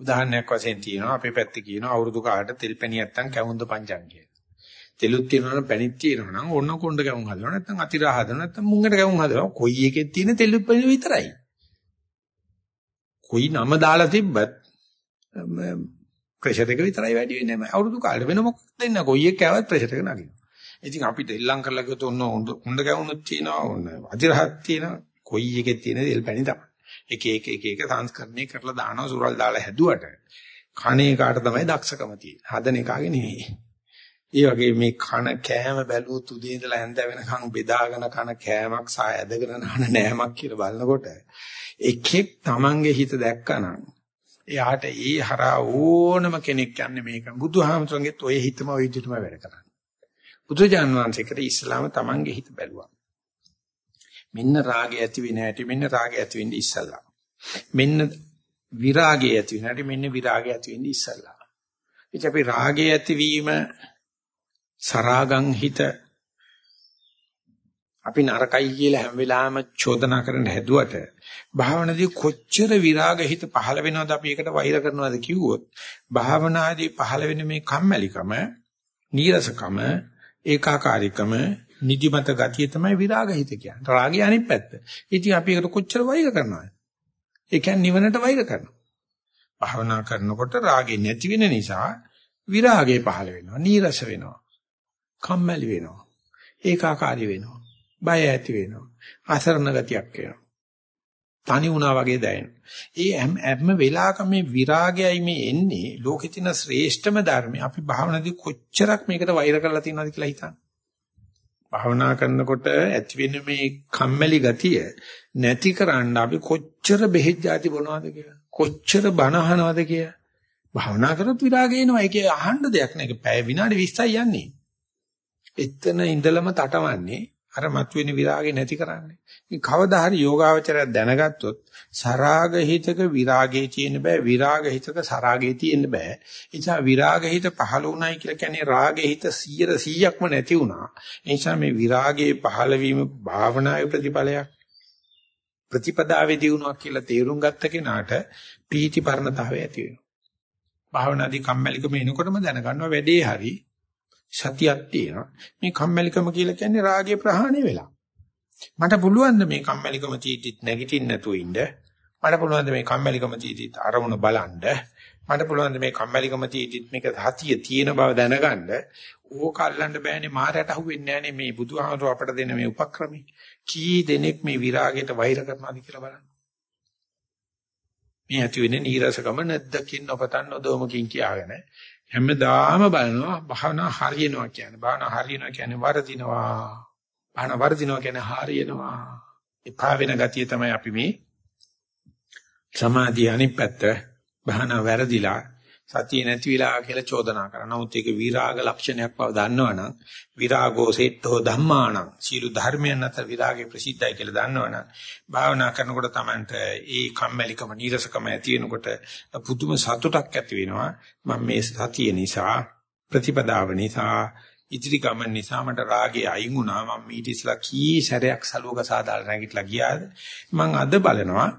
උදාහරණයක් වශයෙන් තියෙනවා අපේ පැත්තේ කියනවා අවුරුදු කාලට තෙල් පැණි නැත්තම් කැවුම්ද පංචන් කියලා. තෙලුත් තියෙනවා නම් පැණිත් තියෙනවා නම් ඕන කොණ්ඩ කැවුම් හදනවා නැත්තම් අතිරා හදනවා නැත්තම් මුංගට කැවුම් හදනවා. කොයි එකෙත් තියෙන තෙලු පැණි විතරයි. කොයි නම දාලා තිබ්බත් ප්‍රෙෂර් එක විතරයි වැඩි වෙන්නේ නැහැ. අවුරුදු කාලේ වෙන මොකක්ද දෙන්න කොයි එක කෑවත් ප්‍රෙෂර් එක නගිනවා. ඉතින් අපිට ඉල්ලම් කරලා ගියොත් ඔන්න හොඳ කැවුම්ත් තියෙනවා ඕන අතිරහත් තියෙනවා කොයි එකෙත් තියෙන තෙල් පැණි තමයි. එක එක එක එක සංස්කරණය කරලා දානවා සුරල් දාලා හැදුවට කණේ කාට තමයි දක්ෂකම තියෙන්නේ. හදන එකාගේ නෙවෙයි. ඒ වගේ මේ කන කෑම බැලුවොත් උදේ ඉඳලා හැන්ද වෙනකන් බෙදාගෙන කන කෑමක් සහ ඇදගෙන නන නෑමක් කියලා බලනකොට එකෙක් Tamange හිත දැක්කනම් එයාට ඒ හරහා ඕනම කෙනෙක් යන්නේ මේක. බුදුහාමතුන්ගෙත් ඔය හිතම ඔය විදිහටම වැඩ කරන්නේ. බුදුජාන් වහන්සේකට ඉස්ලාම Tamange හිත බැලුවා. මෙන්න රාගය ඇති වෙන හැටි මෙන්න රාගය ඇති වෙන්නේ ඉස්සල්ලා. මෙන්න විරාගය ඇති වෙන හැටි මෙන්න විරාගය ඇති වෙන්නේ ඉස්සල්ලා. ඉතින් අපි රාගය ඇතිවීම සරාගං හිත අපි නරකයි කියලා හැම වෙලාවෙම චෝදනා කරන්න හැදුවට භාවනාදී කොච්චර විරාග හිත පහළ වෙනවද අපි ඒකට වෛර කරනවද කිව්වොත් භාවනාදී පහළ වෙන මේ කම්මැලිකම නීරසකම ඒකාකාරීකම නිදිමත ගතිය තමයි විරාග හිත කියන්නේ. රාගය අනිත් පැත්ත. ඉතින් අපි ඒකට කොච්චර වෛර කරනවද? ඒ කියන්නේ නිවනට වෛර කරනවා. භාවනා කරනකොට රාගේ නැති වෙන නිසා විරාගේ පහළ වෙනවා. නීරස වෙනවා. කම්මැලි වෙනවා. ඒකාකාරී වෙනවා. බය ඇති වෙනවා. අසරණ ගතියක් එනවා. තනි වුණා වගේ දැනෙනවා. ඒ හැම වෙලාවකම මේ විරාගයයි මේ එන්නේ ලෝකෙ තියෙන ශ්‍රේෂ්ඨම ධර්මය. අපි භාවනාදී කොච්චරක් මේකට වෛර කරලා තියෙනවද කියලා හිතන්න. භාවනා කරනකොට ඇති වෙන මේ කම්මැලි ගතිය නැති කරන්න අපි කොච්චර බෙහෙත් જાති බොනවද කියලා. කොච්චර බණ අහනවද කියලා. භාවනා කරොත් විරාගය එනවා. ඒකේ අහන්න දෙයක් නෑ. ඒක පැය විනාඩි 20යි යන්නේ. එතන ඉඳලම තටවන්නේ අර මතුවෙන විරාගේ නැති කරන්නේ. ඉතින් කවදා හරි යෝගාවචරය දැනගත්තොත් සරාග හිතක විරාගේ තියෙන්න බෑ විරාග හිතක සරාගේ තියෙන්න බෑ. ඒ නිසා විරාග හිත පහළ වුණයි කියලා කියන්නේ රාගේ හිත 100%ක්ම නැති වුණා. ඒ නිසා මේ විරාගේ පහළ වීම භාවනාවේ ප්‍රතිඵලයක්. ප්‍රතිපදාවේ දිනුවක් කියලා තේරුම් ගත්ත කෙනාට පීති පරණතාවය ඇති වෙනවා. භාවනාදී කම්මැලිකම එනකොටම දැනගන්නවා වැඩේ හරි සතියක් තියෙනවා. මේ කම්මැලිකම කියලා කියන්නේ රාගේ ප්‍රහාණය වෙලා. මට පුළුවන් මේ කම්මැලිකම තීතිත් නැගිටින්න නැතුව ඉන්න. මට පුළුවන් මේ කම්මැලිකම තීතිත් අරමුණ බලන්න. මට පුළුවන් මේ කම්මැලිකම තීතිත් මේක සතිය තියෙන බව දැනගන්න. ඕක අල්ලන්න බෑනේ මාරයට අහුවෙන්නේ නැහනේ මේ බුදුහාමර අපට දෙන මේ උපක්‍රමී. කී දෙනෙක් මේ විරාගයට වෛර කරනවාද කියලා බලන්න. මේ ඇති වෙන්නේ නීරසකම නැද්දකින් නොපතන් නොදොමකින් කියාගෙන හැමදාම බලනවා භාවනා හරියනවා කියන්නේ. භාවනා හරියනවා කියන්නේ වරදිනවා. භාවනා වරදිනවා කියන්නේ හරියනවා. එපා වෙන ගතිය තමයි අපි මේ සමාධිය අනිත් පැත්ත භාවනා වැරදිලා සතිය නැති විලා කියලා චෝදනා කරනවා. නමුත් ඒක විරාග ලක්ෂණයක් බව දන්නවනම් විරාගෝ සෙට්ඨෝ ධම්මාණං සීල ධර්මයන් අතර විරාගේ ප්‍රසිද්ධයි කියලා දන්නවනම් භාවනා කරනකොට Tamanට ඒ කම්මැලිකම නීරසකම ඇති වෙනකොට පුදුම සතුටක් ඇති වෙනවා. මම මේ සතිය නිසා ප්‍රතිපදාව නිසා ඉදිරි ගමන නිසා මට රාගය අයින් වුණා. මම ඊට ඉස්සලා කී සැරයක් සලුවක සාදාලා නැගිටලා ගියාද? මම අද බලනවා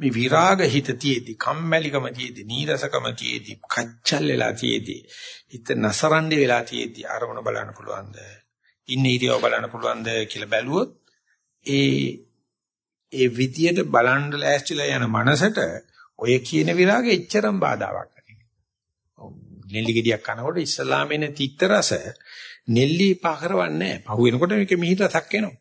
මේ විරාග හිත තියේදී කම්මැලිකම තියේදී නීරසකම තියේදී කච්චල් වෙලා තියේදී හිත නසරණ්ඩ වෙලා තියේදී අරමුණ බලන්න පුළුවන්ද ඉන්නේ ඉරියව බලන්න පුළුවන්ද කියලා බැලුවොත් ඒ ඒ විදියට බලන්න ලෑස්තිලා යන මනසට ඔය කියන විරාගෙ එච්චරම් බාධාවක් නෙවෙයි. නෙල්ලි ගෙඩියක් කනකොට ඉස්ලාමෙන තිත්ත රස නෙල්ලි පහරවන්නේ නැහැ. පහු වෙනකොට මේක මිහිර රසක් එනවා.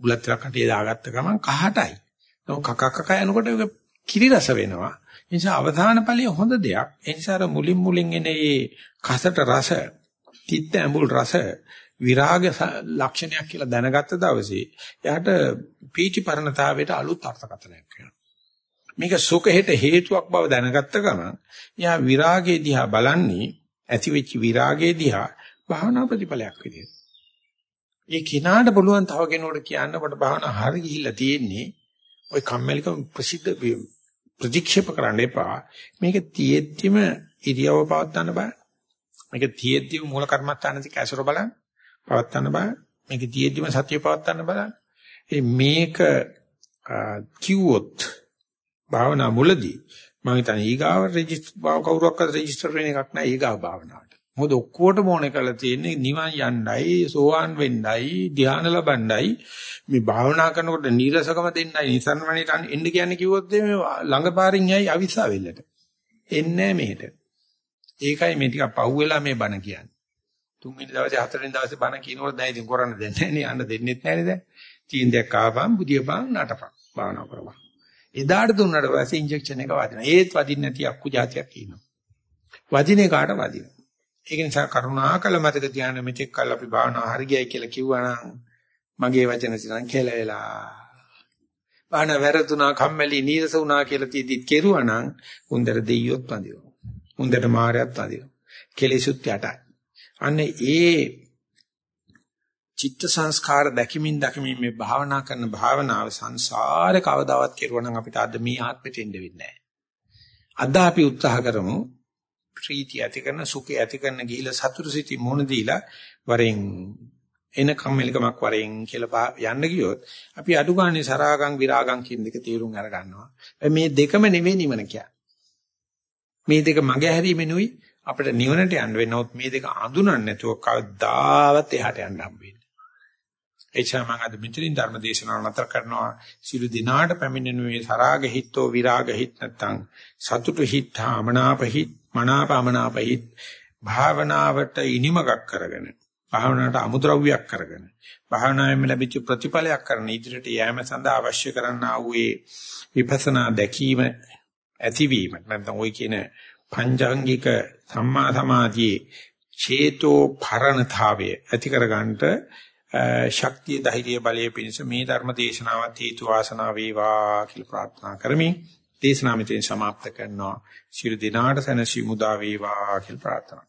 බුලත් ටිකක් කටියේ දාගත්ත ගමන් කහටයි. කක කක යනකොට ඒක කිරි රස වෙනවා. ඒ නිසා අවධාන ඵලයේ හොඳ දෙයක්. ඒ නිසා අර මුලින් මුලින් එන මේ කසට රස, තිත්ත ඇඹුල් රස විරාග ලක්ෂණයක් කියලා දැනගත්ත දවසේ එයාට පීචි පරණතාවයට අලුත් අර්ථකථනයක් වෙනවා. මේක සුඛහෙට හේතුවක් බව දැනගත්ත ගමන් එයා විරාගයේ දිහා බලන්නේ ඇති වෙච්ච විරාගයේ දිහා භාවනා ප්‍රතිඵලයක් විදියට. ඒ කිනාට පුළුවන් තව කෙනෙකුට කියන්න කොට භාවනා හරි ගිහිල්ලා තියෙන්නේ ওই කම්මැලිකම ප්‍රසිද්ධ ප්‍රතික්ෂේප කරන්න එපා. මේක තියෙද්දිම ඉරියව පවත්වන්න බෑ. මේක තියෙද්දිම මූල කර්මත්තානති කැසර බලන්න පවත්වන්න බෑ. මේක තියෙද්දිම සතිය පවත්වන්න බලන්න. මේක කිව්වොත් භාවනා මුලදී මම හිතන්නේ ඊගාව රෙජිස්ටර් කවුරක්වත් රෙජිස්ටර් වෙන එකක් නෑ ඊගාව භාවනාවට. මොකද ඔක්කොටම ඕනේ කරලා තියෙන්නේ නිවන් යන්නයි, සෝවාන් වෙන්නයි, ධ්‍යාන ලබන්නයි. මේ භාවනා කරනකොට නීරසකම දෙන්නයි, නිසරණණයට එන්න කියන්නේ කිව්වොත් මේ ළඟපාරින් යයි අවිස්සා වෙල්ලට. එන්නේ මෙහෙට. ඒකයි මේ ටික පහුවෙලා මේ බණ කියන්නේ. තුන්වෙනි දවසේ හතරවෙනි දවසේ බණ කියනකොට දැන් ඉතින් කරන්න දෙන්නේ නැහැ නේ. යන්න දෙන්නෙත් නැහැ නේද? තීන්දයක් ආවම බුදියපන් නටපන් භාවනා කරපන්. එදාට දුන්නාට පස්සේ ඉන්ජෙක්ෂන් එක වදිනවා. ඒත් වදින්නේ නැති අක්කු જાතියක් ඉන්නවා. වදිනේ කාට වදිනවා. ඒක නිසා කරුණාකල මතක තියාගන්න මෙතෙක් කල් අපි භාවනා හරියයි කියලා කිව්වනම් මගේ වචන සිතන් කෙලවෙලා. භාවනා වැරදුනා කම්මැලි නීරස වුණා කියලා තීදිත් කෙරුවනම් උන්දර දෙයියොත් වදිනවා. උන්දර මායයත් වදිනවා. කෙලෙසුත් යටයි. අන්න ඒ චිත්ත සංස්කාර දැකීමින් දැකීමින් මේ භාවනා කරන භාවනාව සංසාරේ කවදාවත් කෙරුවනම් අපිට අද මේ ආත්මෙට එන්න වෙන්නේ නැහැ. අද අපි උත්සාහ කරමු ප්‍රීතිය ඇති කරන සුඛය ඇති කරන ගිහිලා සතුටු සිටි මොන දීලා වරෙන් එන කම්මැලිකමක් වරෙන් කියලා යන්න ගියොත් අපි අඩු ගානේ සරාගම් විරාගම් කියන දෙක තීරුම් අර ගන්නවා. මේ දෙකම නෙවෙයි නිවන කියන්නේ. මේ දෙක මගේ හැරීමෙනුයි අපිට නිවනට යන්න වෙනවොත් මේ දෙක අඳුනන්නේ නැතුව කවදාවත් එහාට යන්න හම්බෙන්නේ. එචා මම අද මෙතනින් ධර්ම දේශනාව නතර කරනවා සිළු දිනාට පැමිණෙන මේ සරාග හිත්තෝ විරාග හිත් නැත්තම් සතුටු හිත් ආමනාප හිත් මනාපමනාප හිත් භාවනාවට ඉනිමකක් කරගෙන භාවනාවට අමුද්‍රව්‍යයක් කරගෙන භාවනාවෙන් ලැබිච්ච ප්‍රතිඵලයක් කරන ඉදිරියට යෑම සඳහා අවශ්‍ය කරන්නා වූ ඒ විපස්සනා දැකීම ඇතිවීම. නැත්නම් ওই කියන පංචාංගික සම්මා සමාධියේ චේතෝ පරණතාවය ඇති කරගන්නට ශක්තිය ධෛර්ය බලය පිණිස මේ ධර්ම දේශනාවත් හේතු වාසනා වේවා කියලා ප්‍රාර්ථනා කරමින් දේශනාව මෙතෙන් સમાપ્ત කරනවා. ශිරු දිනාට සැනසීම උදා වේවා කියලා ප්‍රාර්ථනා